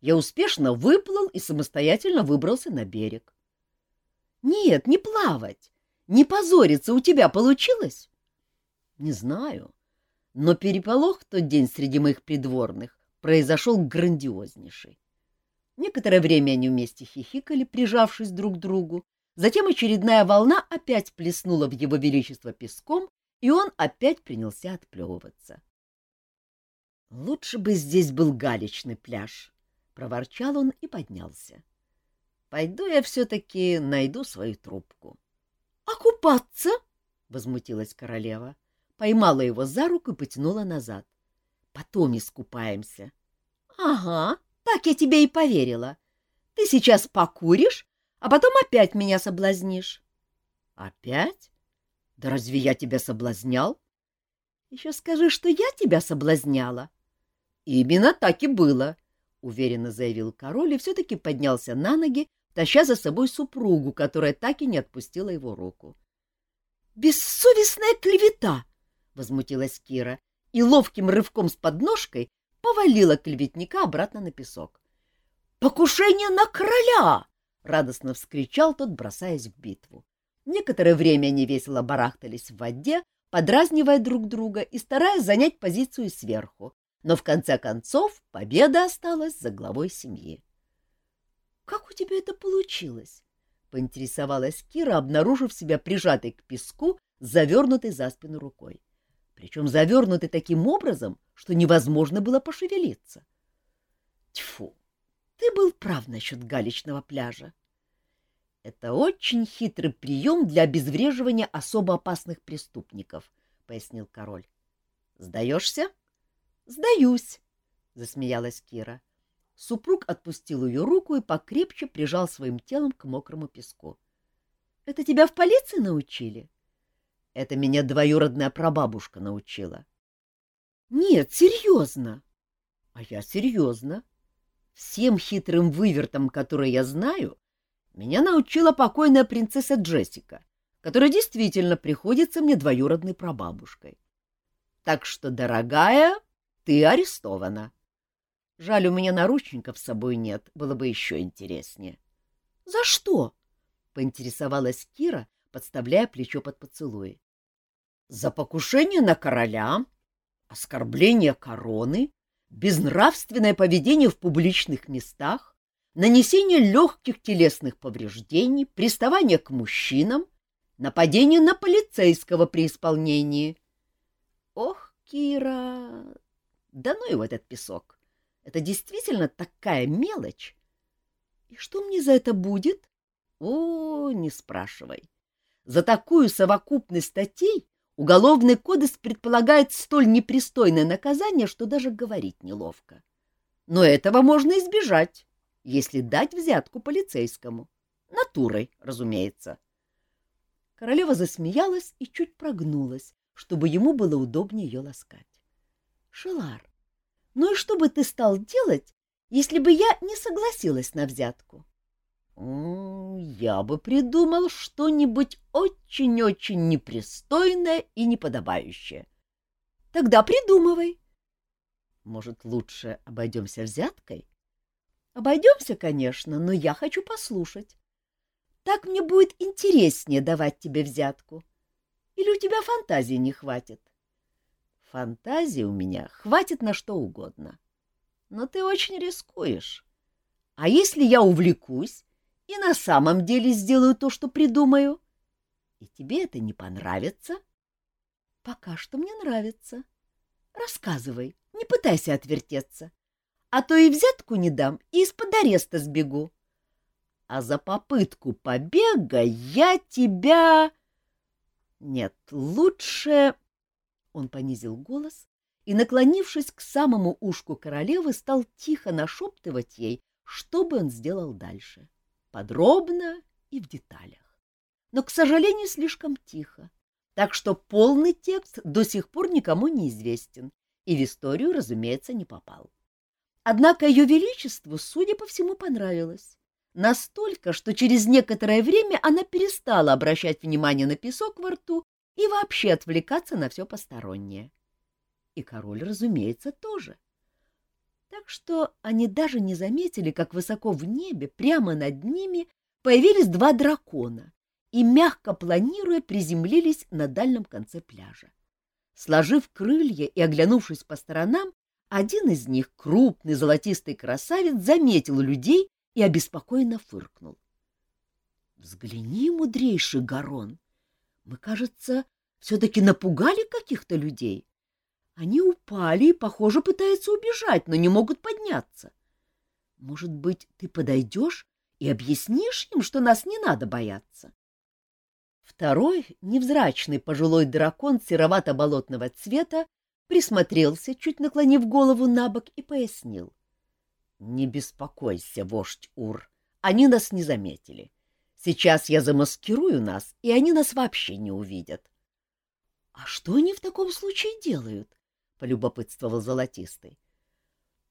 Я успешно выплыл и самостоятельно выбрался на берег. — Нет, не плавать, не позориться у тебя получилось? — Не знаю, но переполох в тот день среди моих придворных произошел грандиознейший. Некоторое время они вместе хихикали, прижавшись друг к другу, затем очередная волна опять плеснула в его величество песком, и он опять принялся отплевываться. — Лучше бы здесь был галечный пляж, — проворчал он и поднялся. — Пойду я все-таки найду свою трубку. — А купаться? — возмутилась королева. Поймала его за руку и потянула назад. — Потом искупаемся. — Ага, так я тебе и поверила. Ты сейчас покуришь, а потом опять меня соблазнишь. — Опять? Да разве я тебя соблазнял? — Еще скажи, что я тебя соблазняла. — Именно так и было, — уверенно заявил король и все-таки поднялся на ноги, таща за собой супругу, которая так и не отпустила его руку. «Бессовестная клевета!» — возмутилась Кира и ловким рывком с подножкой повалила клеветника обратно на песок. «Покушение на короля!» — радостно вскричал тот, бросаясь в битву. Некоторое время они весело барахтались в воде, подразнивая друг друга и стараясь занять позицию сверху, но в конце концов победа осталась за главой семьи. — Как у тебя это получилось? — поинтересовалась Кира, обнаружив себя прижатой к песку, завернутой за спину рукой. Причем завернутой таким образом, что невозможно было пошевелиться. — Тьфу! Ты был прав насчет галечного пляжа. — Это очень хитрый прием для обезвреживания особо опасных преступников, — пояснил король. — Сдаешься? — Сдаюсь, — засмеялась Кира. Супруг отпустил ее руку и покрепче прижал своим телом к мокрому песку. — Это тебя в полиции научили? — Это меня двоюродная прабабушка научила. — Нет, серьезно. — А я серьезно. Всем хитрым вывертам, которые я знаю, меня научила покойная принцесса Джессика, которая действительно приходится мне двоюродной прабабушкой. Так что, дорогая, ты арестована. Жаль, у меня наручников с собой нет, было бы еще интереснее. — За что? — поинтересовалась Кира, подставляя плечо под поцелуй. — За покушение на короля, оскорбление короны, безнравственное поведение в публичных местах, нанесение легких телесных повреждений, приставание к мужчинам, нападение на полицейского при исполнении. — Ох, Кира, да ну его этот песок. Это действительно такая мелочь. И что мне за это будет? О, не спрашивай. За такую совокупность статей Уголовный кодекс предполагает столь непристойное наказание, что даже говорить неловко. Но этого можно избежать, если дать взятку полицейскому. Натурой, разумеется. Королева засмеялась и чуть прогнулась, чтобы ему было удобнее ее ласкать. — Шелар, ну и что бы ты стал делать, если бы я не согласилась на взятку? Я бы придумал что-нибудь очень-очень непристойное и неподобающее. Тогда придумывай. Может, лучше обойдемся взяткой? Обойдемся, конечно, но я хочу послушать. Так мне будет интереснее давать тебе взятку. Или у тебя фантазии не хватит? Фантазии у меня хватит на что угодно. Но ты очень рискуешь. А если я увлекусь и на самом деле сделаю то, что придумаю. И тебе это не понравится? Пока что мне нравится. Рассказывай, не пытайся отвертеться. А то и взятку не дам, и из-под ареста сбегу. А за попытку побега я тебя... Нет, лучше... Он понизил голос и, наклонившись к самому ушку королевы, стал тихо нашептывать ей, что бы он сделал дальше. — подробно и в деталях. Но, к сожалению, слишком тихо, так что полный текст до сих пор никому не известен и в историю, разумеется, не попал. Однако ее величеству, судя по всему, понравилось. Настолько, что через некоторое время она перестала обращать внимание на песок во рту и вообще отвлекаться на все постороннее. И король, разумеется, тоже. — так что они даже не заметили, как высоко в небе, прямо над ними, появились два дракона и, мягко планируя, приземлились на дальнем конце пляжа. Сложив крылья и оглянувшись по сторонам, один из них, крупный золотистый красавец, заметил людей и обеспокоенно фыркнул. — Взгляни, мудрейший Гарон, мы, кажется, все-таки напугали каких-то людей. Они упали и, похоже, пытаются убежать, но не могут подняться. Может быть, ты подойдешь и объяснишь им, что нас не надо бояться? Второй, невзрачный пожилой дракон серовато-болотного цвета, присмотрелся, чуть наклонив голову на бок, и пояснил. — Не беспокойся, вождь Ур, они нас не заметили. Сейчас я замаскирую нас, и они нас вообще не увидят. — А что они в таком случае делают? — полюбопытствовал Золотистый.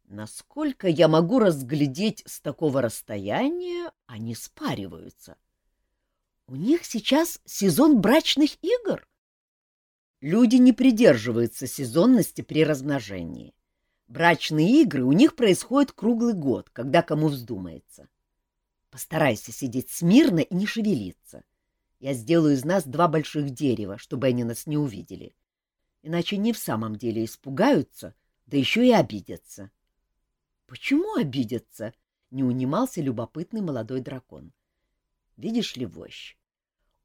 Насколько я могу разглядеть с такого расстояния, они спариваются. У них сейчас сезон брачных игр. Люди не придерживаются сезонности при размножении. Брачные игры у них происходят круглый год, когда кому вздумается. Постарайся сидеть смирно и не шевелиться. Я сделаю из нас два больших дерева, чтобы они нас не увидели. — иначе не в самом деле испугаются, да еще и обидятся. — Почему обидятся? — не унимался любопытный молодой дракон. — Видишь ли, вождь,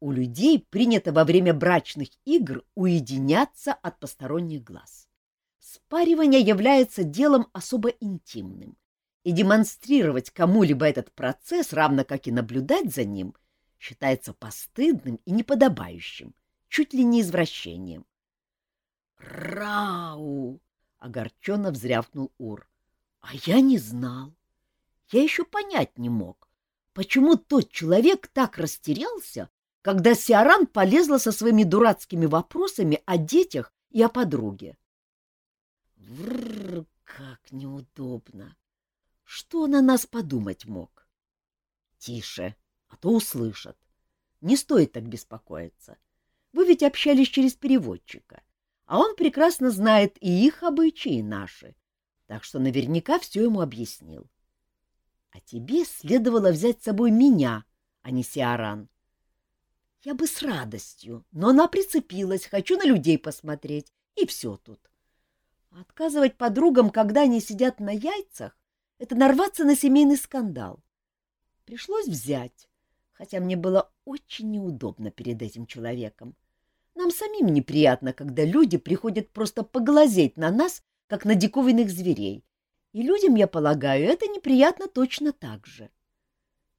у людей принято во время брачных игр уединяться от посторонних глаз. Спаривание является делом особо интимным, и демонстрировать кому-либо этот процесс, равно как и наблюдать за ним, считается постыдным и неподобающим, чуть ли не извращением. «Рау!» — огорченно взрявкнул Ур. «А я не знал. Я еще понять не мог, почему тот человек так растерялся, когда Сиаран полезла со своими дурацкими вопросами о детях и о подруге. Вррр, как неудобно! Что о нас подумать мог? Тише, а то услышат. Не стоит так беспокоиться. Вы ведь общались через переводчика а он прекрасно знает и их обычаи, наши, так что наверняка все ему объяснил. А тебе следовало взять с собой меня, а не Сиаран. Я бы с радостью, но она прицепилась, хочу на людей посмотреть, и все тут. Отказывать подругам, когда они сидят на яйцах, это нарваться на семейный скандал. Пришлось взять, хотя мне было очень неудобно перед этим человеком. Нам самим неприятно, когда люди приходят просто поглазеть на нас, как на диковинных зверей. И людям, я полагаю, это неприятно точно так же.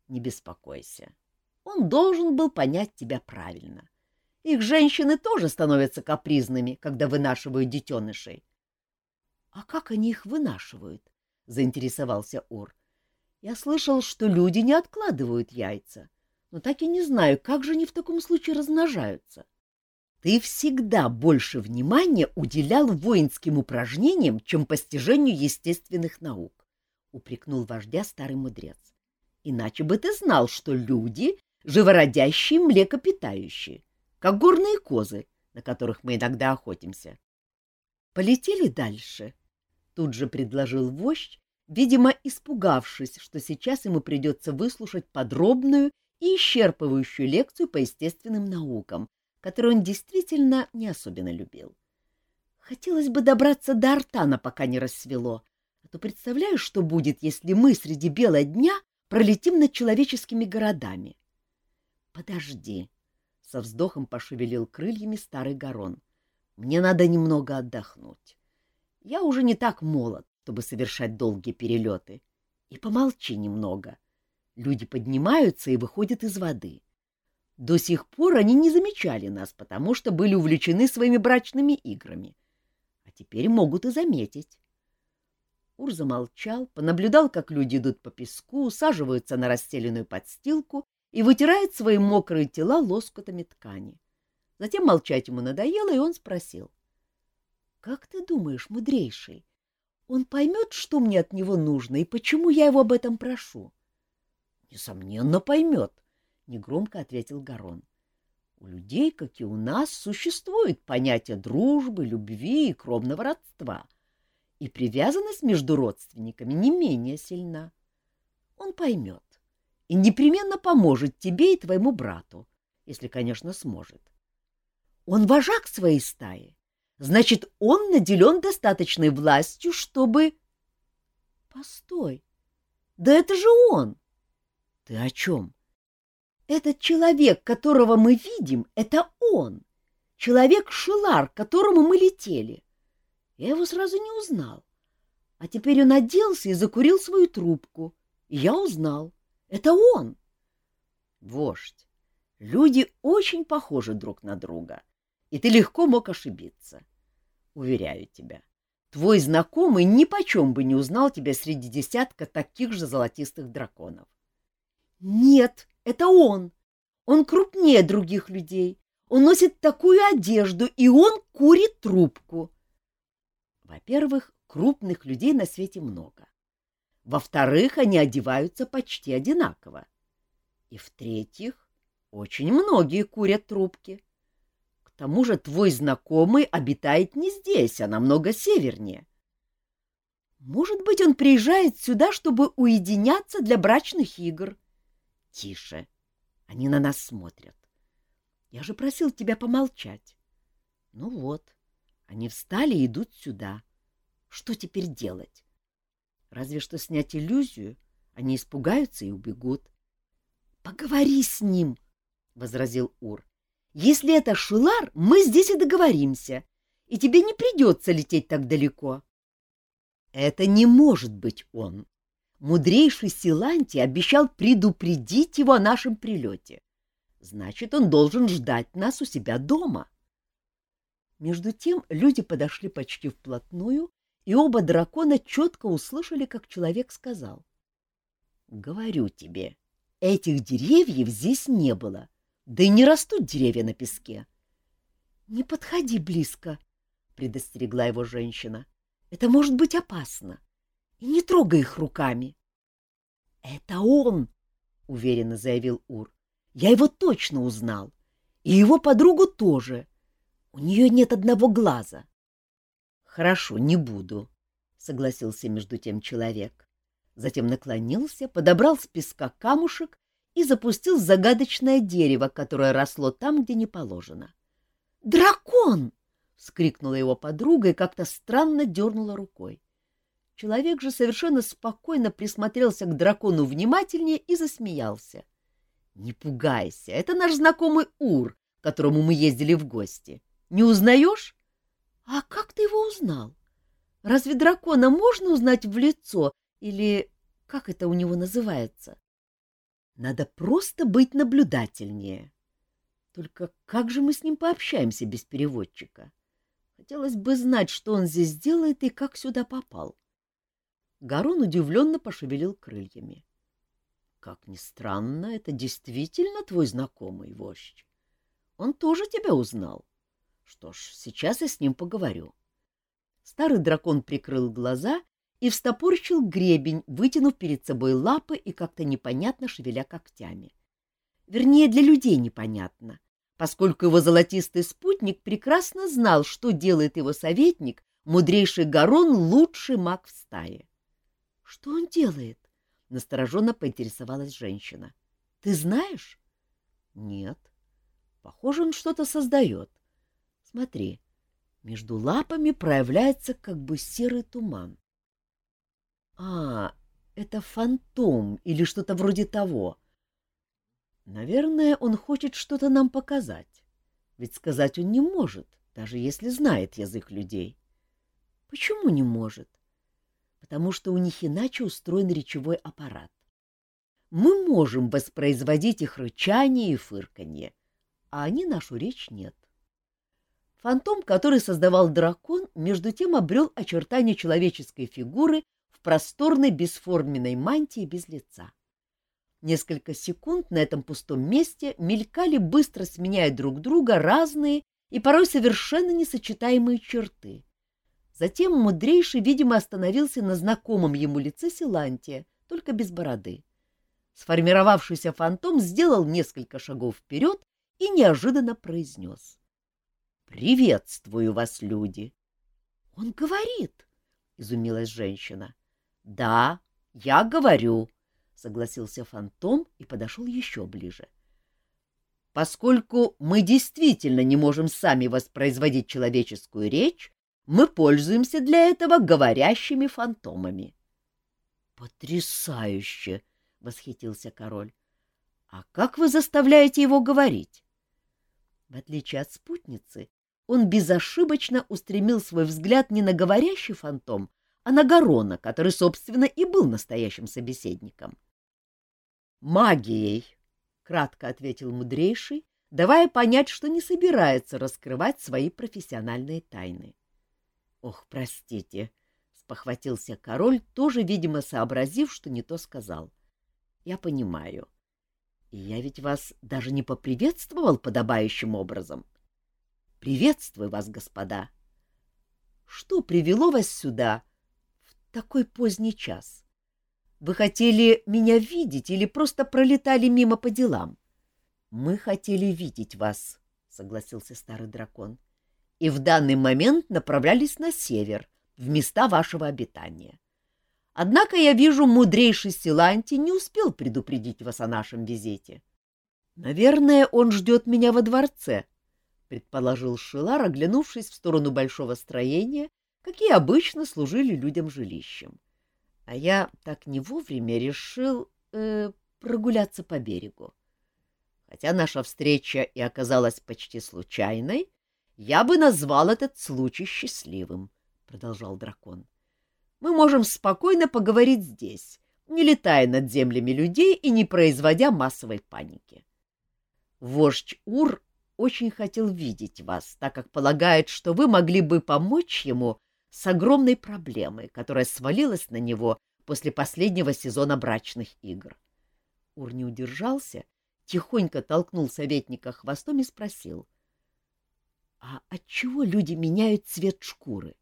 Не беспокойся. Он должен был понять тебя правильно. Их женщины тоже становятся капризными, когда вынашивают детенышей. — А как они их вынашивают? — заинтересовался Ур. — Я слышал, что люди не откладывают яйца, но так и не знаю, как же они в таком случае размножаются. Ты всегда больше внимания уделял воинским упражнениям, чем постижению естественных наук, — упрекнул вождя старый мудрец. Иначе бы ты знал, что люди — живородящие млекопитающие, как горные козы, на которых мы иногда охотимся. Полетели дальше, — тут же предложил вождь, видимо, испугавшись, что сейчас ему придется выслушать подробную и исчерпывающую лекцию по естественным наукам, которую он действительно не особенно любил. Хотелось бы добраться до Артана, пока не рассвело, а то представляю, что будет, если мы среди бела дня пролетим над человеческими городами. — Подожди, — со вздохом пошевелил крыльями старый горон. — Мне надо немного отдохнуть. Я уже не так молод, чтобы совершать долгие перелеты. И помолчи немного. Люди поднимаются и выходят из воды. — до сих пор они не замечали нас, потому что были увлечены своими брачными играми. А теперь могут и заметить. Ур замолчал, понаблюдал, как люди идут по песку, усаживаются на расстеленную подстилку и вытирают свои мокрые тела лоскутами ткани. Затем молчать ему надоело, и он спросил. — Как ты думаешь, мудрейший, он поймет, что мне от него нужно и почему я его об этом прошу? — Несомненно, поймет, — негромко ответил Гарон. У людей, как и у нас, существует понятие дружбы, любви и кровного родства, и привязанность между родственниками не менее сильна. Он поймет и непременно поможет тебе и твоему брату, если, конечно, сможет. Он вожак своей стаи, значит, он наделен достаточной властью, чтобы... Постой, да это же он! Ты о чем? Этот человек, которого мы видим, это он. Человек-шелар, к которому мы летели. Я его сразу не узнал. А теперь он оделся и закурил свою трубку. И я узнал. Это он. Вождь, люди очень похожи друг на друга, и ты легко мог ошибиться. Уверяю тебя, твой знакомый ни почем бы не узнал тебя среди десятка таких же золотистых драконов. — Нет, это он. Он крупнее других людей. Он носит такую одежду, и он курит трубку. Во-первых, крупных людей на свете много. Во-вторых, они одеваются почти одинаково. И в-третьих, очень многие курят трубки. К тому же твой знакомый обитает не здесь, а намного севернее. Может быть, он приезжает сюда, чтобы уединяться для брачных игр. Тише. Они на нас смотрят. Я же просил тебя помолчать. Ну вот, они встали и идут сюда. Что теперь делать? Разве что снять иллюзию. Они испугаются и убегут. — Поговори с ним, — возразил Ур. — Если это Шулар, мы здесь и договоримся, и тебе не придется лететь так далеко. — Это не может быть он, Мудрейший Силанти обещал предупредить его о нашем прилете. Значит, он должен ждать нас у себя дома. Между тем люди подошли почти вплотную, и оба дракона четко услышали, как человек сказал. — Говорю тебе, этих деревьев здесь не было, да и не растут деревья на песке. — Не подходи близко, — предостерегла его женщина. — Это может быть опасно. — и не трогай их руками. — Это он, — уверенно заявил Ур. — Я его точно узнал. И его подругу тоже. У нее нет одного глаза. — Хорошо, не буду, — согласился между тем человек. Затем наклонился, подобрал с песка камушек и запустил загадочное дерево, которое росло там, где не положено. «Дракон!» — вскрикнула его подруга и как-то странно дернула рукой. Человек же совершенно спокойно присмотрелся к дракону внимательнее и засмеялся. — Не пугайся, это наш знакомый Ур, к которому мы ездили в гости. Не узнаешь? — А как ты его узнал? Разве дракона можно узнать в лицо или как это у него называется? Надо просто быть наблюдательнее. Только как же мы с ним пообщаемся без переводчика? Хотелось бы знать, что он здесь делает и как сюда попал. Гарон удивленно пошевелил крыльями. — Как ни странно, это действительно твой знакомый вождь. Он тоже тебя узнал. Что ж, сейчас я с ним поговорю. Старый дракон прикрыл глаза и встопорщил гребень, вытянув перед собой лапы и как-то непонятно шевеля когтями. Вернее, для людей непонятно, поскольку его золотистый спутник прекрасно знал, что делает его советник, мудрейший Гарон, лучший маг в стае. — Что он делает? — настороженно поинтересовалась женщина. — Ты знаешь? — Нет. Похоже, он что-то создает. Смотри, между лапами проявляется как бы серый туман. А, это фантом или что-то вроде того. Наверное, он хочет что-то нам показать. Ведь сказать он не может, даже если знает язык людей. Почему не может? Потому что у них иначе устроен речевой аппарат. Мы можем воспроизводить их рычание и фырканье, а они нашу речь нет. Фантом, который создавал дракон, между тем обрел очертания человеческой фигуры в просторной бесформенной мантии без лица. Несколько секунд на этом пустом месте мелькали, быстро сменяя друг друга, разные и порой совершенно несочетаемые черты. Затем мудрейший, видимо, остановился на знакомом ему лице Силантия, только без бороды. Сформировавшийся фантом сделал несколько шагов вперед и неожиданно произнес. «Приветствую вас, люди!» «Он говорит!» — изумилась женщина. «Да, я говорю!» — согласился фантом и подошел еще ближе. «Поскольку мы действительно не можем сами воспроизводить человеческую речь, мы пользуемся для этого говорящими фантомами». «Потрясающе!» — восхитился король. «А как вы заставляете его говорить?» В отличие от спутницы, он безошибочно устремил свой взгляд не на говорящий фантом, а на Гарона, который, собственно, и был настоящим собеседником. «Магией», — кратко ответил мудрейший, давая понять, что не собирается раскрывать свои профессиональные тайны. «Ох, простите», — спохватился король, тоже, видимо, сообразив, что не то сказал. «Я понимаю. И я ведь вас даже не поприветствовал подобающим образом. Приветствую вас, господа. Что привело вас сюда в такой поздний час? Вы хотели меня видеть или просто пролетали мимо по делам? Мы хотели видеть вас, согласился старый дракон. И в данный момент направлялись на север, в места вашего обитания. Однако я вижу, мудрейший Силанти не успел предупредить вас о нашем визите. — Наверное, он ждет меня во дворце, — предположил Шилар, оглянувшись в сторону большого строения, какие обычно служили людям жилищем. А я так не вовремя решил э, прогуляться по берегу. Хотя наша встреча и оказалась почти случайной, я бы назвал этот случай счастливым, — продолжал дракон. — мы можем спокойно поговорить здесь, не летая над землями людей и не производя массовой паники. Вождь Ур очень хотел видеть вас, так как полагает, что вы могли бы помочь ему с огромной проблемой, которая свалилась на него после последнего сезона брачных игр. Ур не удержался, тихонько толкнул советника хвостом и спросил, «А отчего люди меняют цвет шкуры?»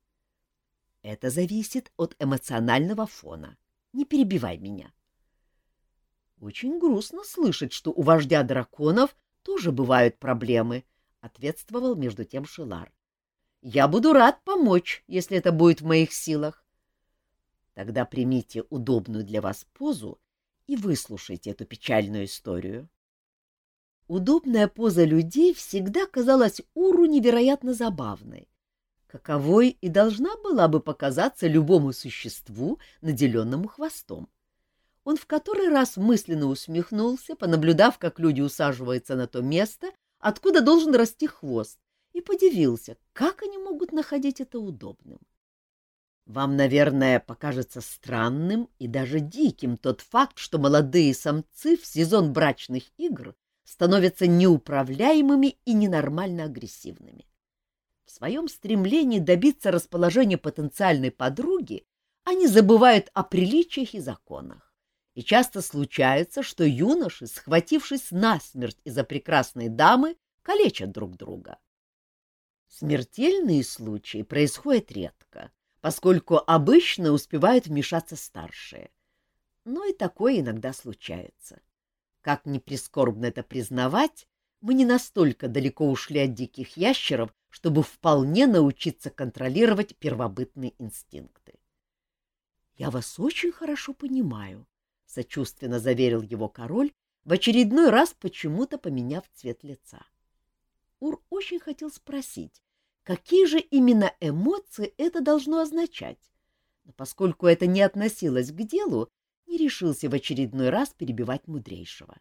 Это зависит от эмоционального фона. Не перебивай меня. Очень грустно слышать, что у вождя драконов тоже бывают проблемы, ответствовал между тем Шилар. Я буду рад помочь, если это будет в моих силах. Тогда примите удобную для вас позу и выслушайте эту печальную историю. Удобная поза людей всегда казалась Уру невероятно забавной каковой и должна была бы показаться любому существу, наделенному хвостом. Он в который раз мысленно усмехнулся, понаблюдав, как люди усаживаются на то место, откуда должен расти хвост, и подивился, как они могут находить это удобным. Вам, наверное, покажется странным и даже диким тот факт, что молодые самцы в сезон брачных игр становятся неуправляемыми и ненормально агрессивными. В своем стремлении добиться расположения потенциальной подруги они забывают о приличиях и законах. И часто случается, что юноши, схватившись насмерть из-за прекрасной дамы, калечат друг друга. Смертельные случаи происходят редко, поскольку обычно успевают вмешаться старшие. Но и такое иногда случается. Как ни прискорбно это признавать, мы не настолько далеко ушли от диких ящеров, чтобы вполне научиться контролировать первобытные инстинкты. — Я вас очень хорошо понимаю, — сочувственно заверил его король, в очередной раз почему-то поменяв цвет лица. Ур очень хотел спросить, какие же именно эмоции это должно означать, но поскольку это не относилось к делу, не решился в очередной раз перебивать мудрейшего.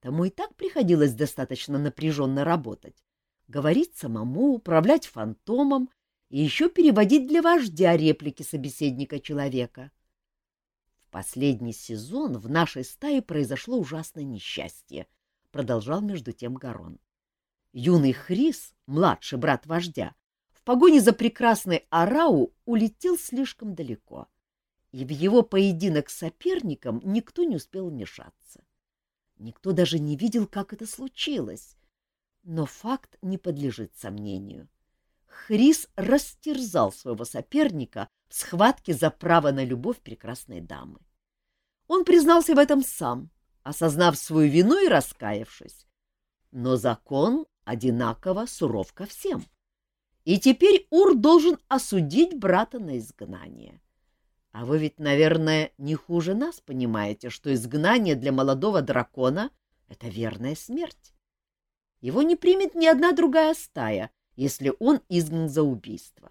Тому и так приходилось достаточно напряженно работать. Говорить самому, управлять фантомом и еще переводить для вождя реплики собеседника человека. В последний сезон в нашей стае произошло ужасное несчастье, продолжал между тем Гарон. Юный Хрис, младший брат вождя, в погоне за прекрасной Арау улетел слишком далеко, и в его поединок с соперником никто не успел вмешаться. Никто даже не видел, как это случилось, но факт не подлежит сомнению. Хрис растерзал своего соперника в схватке за право на любовь прекрасной дамы. Он признался в этом сам, осознав свою вину и раскаявшись. Но закон одинаково суров ко всем. И теперь Ур должен осудить брата на изгнание. А вы ведь, наверное, не хуже нас понимаете, что изгнание для молодого дракона — это верная смерть. Его не примет ни одна другая стая, если он изгнан за убийство.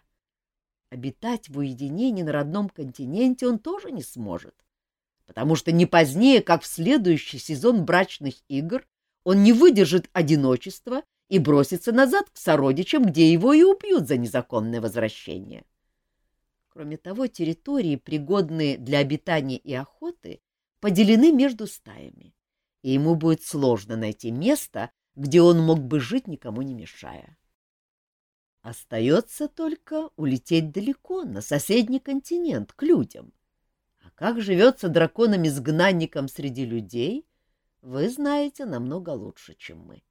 Обитать в уединении на родном континенте он тоже не сможет, потому что не позднее, как в следующий сезон брачных игр, он не выдержит одиночества и бросится назад к сородичам, где его и убьют за незаконное возвращение. Кроме того, территории, пригодные для обитания и охоты, поделены между стаями, и ему будет сложно найти место, где он мог бы жить, никому не мешая. Остается только улететь далеко, на соседний континент, к людям. А как живется драконом-изгнанником среди людей, вы знаете намного лучше, чем мы.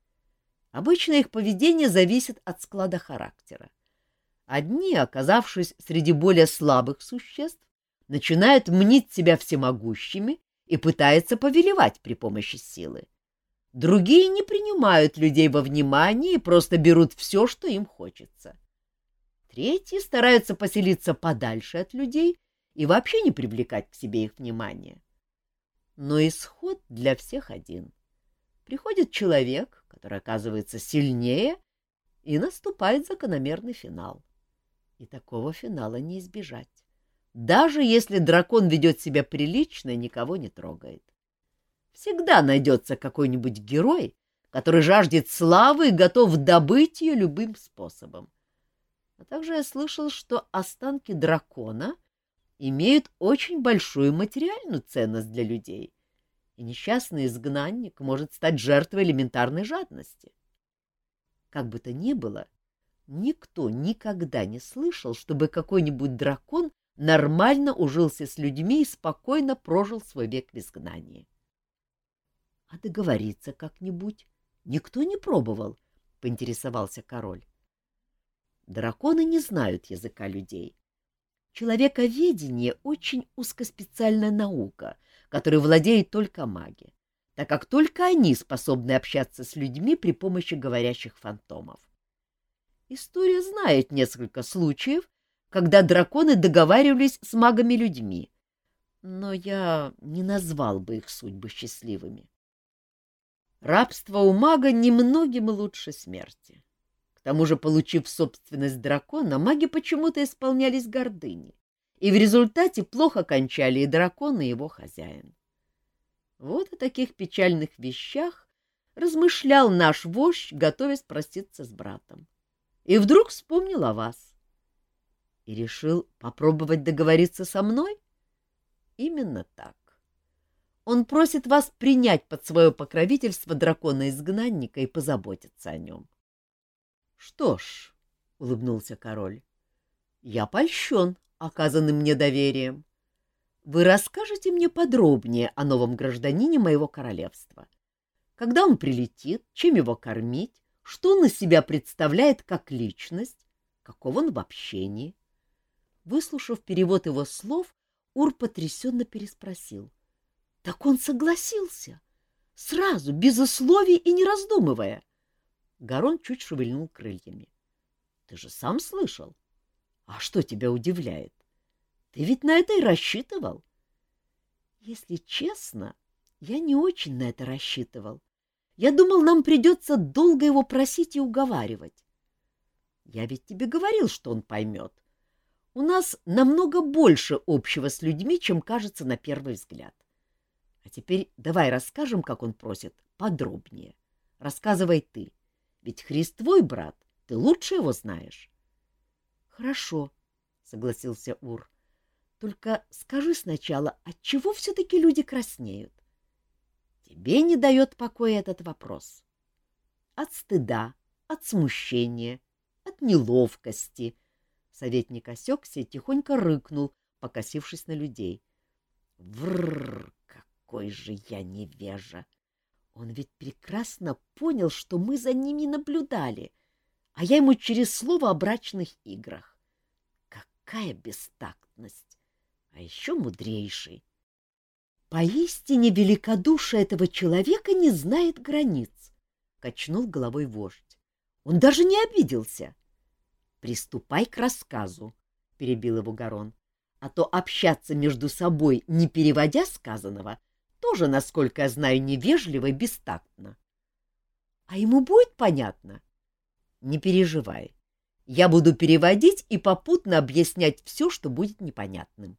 Обычно их поведение зависит от склада характера. Одни, оказавшись среди более слабых существ, начинают мнить себя всемогущими и пытаются повелевать при помощи силы. Другие не принимают людей во внимание и просто берут все, что им хочется. Третьи стараются поселиться подальше от людей и вообще не привлекать к себе их внимание. Но исход для всех один. Приходит человек, который оказывается сильнее, и наступает закономерный финал. И такого финала не избежать. Даже если дракон ведет себя прилично и никого не трогает. Всегда найдется какой-нибудь герой, который жаждет славы и готов добыть ее любым способом. А также я слышал, что останки дракона имеют очень большую материальную ценность для людей — и несчастный изгнанник может стать жертвой элементарной жадности. Как бы то ни было, никто никогда не слышал, чтобы какой-нибудь дракон нормально ужился с людьми и спокойно прожил свой век в изгнании. — А договориться как-нибудь никто не пробовал, — поинтересовался король. Драконы не знают языка людей. Человековедение — очень узкоспециальная наука — которой владеют только маги, так как только они способны общаться с людьми при помощи говорящих фантомов. История знает несколько случаев, когда драконы договаривались с магами-людьми, но я не назвал бы их судьбы счастливыми. Рабство у мага немногим лучше смерти. К тому же, получив собственность дракона, маги почему-то исполнялись гордыней и в результате плохо кончали и дракон, и его хозяин. Вот о таких печальных вещах размышлял наш вождь, готовясь проститься с братом. И вдруг вспомнил о вас. И решил попробовать договориться со мной? Именно так. Он просит вас принять под свое покровительство дракона-изгнанника и позаботиться о нем. — Что ж, — улыбнулся король, — я польщен оказанным мне доверием. Вы расскажете мне подробнее о новом гражданине моего королевства. Когда он прилетит, чем его кормить, что он из себя представляет как личность, каков он в общении. Выслушав перевод его слов, Ур потрясенно переспросил. — Так он согласился? Сразу, без условий и не раздумывая. Гарон чуть шевельнул крыльями. — Ты же сам слышал. А что тебя удивляет? Ты ведь на это и рассчитывал. — Если честно, я не очень на это рассчитывал. Я думал, нам придется долго его просить и уговаривать. Я ведь тебе говорил, что он поймет. У нас намного больше общего с людьми, чем кажется на первый взгляд. А теперь давай расскажем, как он просит, подробнее. Рассказывай ты, ведь Христ твой брат, ты лучше его знаешь. — Хорошо, — согласился Ур. — Только скажи сначала, от чего все-таки люди краснеют? Тебе не дает покоя этот вопрос. От стыда, от смущения, от неловкости, Советник осекся и тихонько рыкнул, покосившись на людей. Врррр, какой же я невежа! Он ведь прекрасно понял, что мы за ними наблюдали, а я ему через слово о брачных играх. Какая бестактность! А еще мудрейший. Поистине великодушие этого человека не знает границ, — качнул головой вождь. Он даже не обиделся. Приступай к рассказу, — перебил его Гарон. А то общаться между собой, не переводя сказанного, тоже, насколько я знаю, невежливо и бестактно. А ему будет понятно? Не переживай. Я буду переводить и попутно объяснять все, что будет непонятным.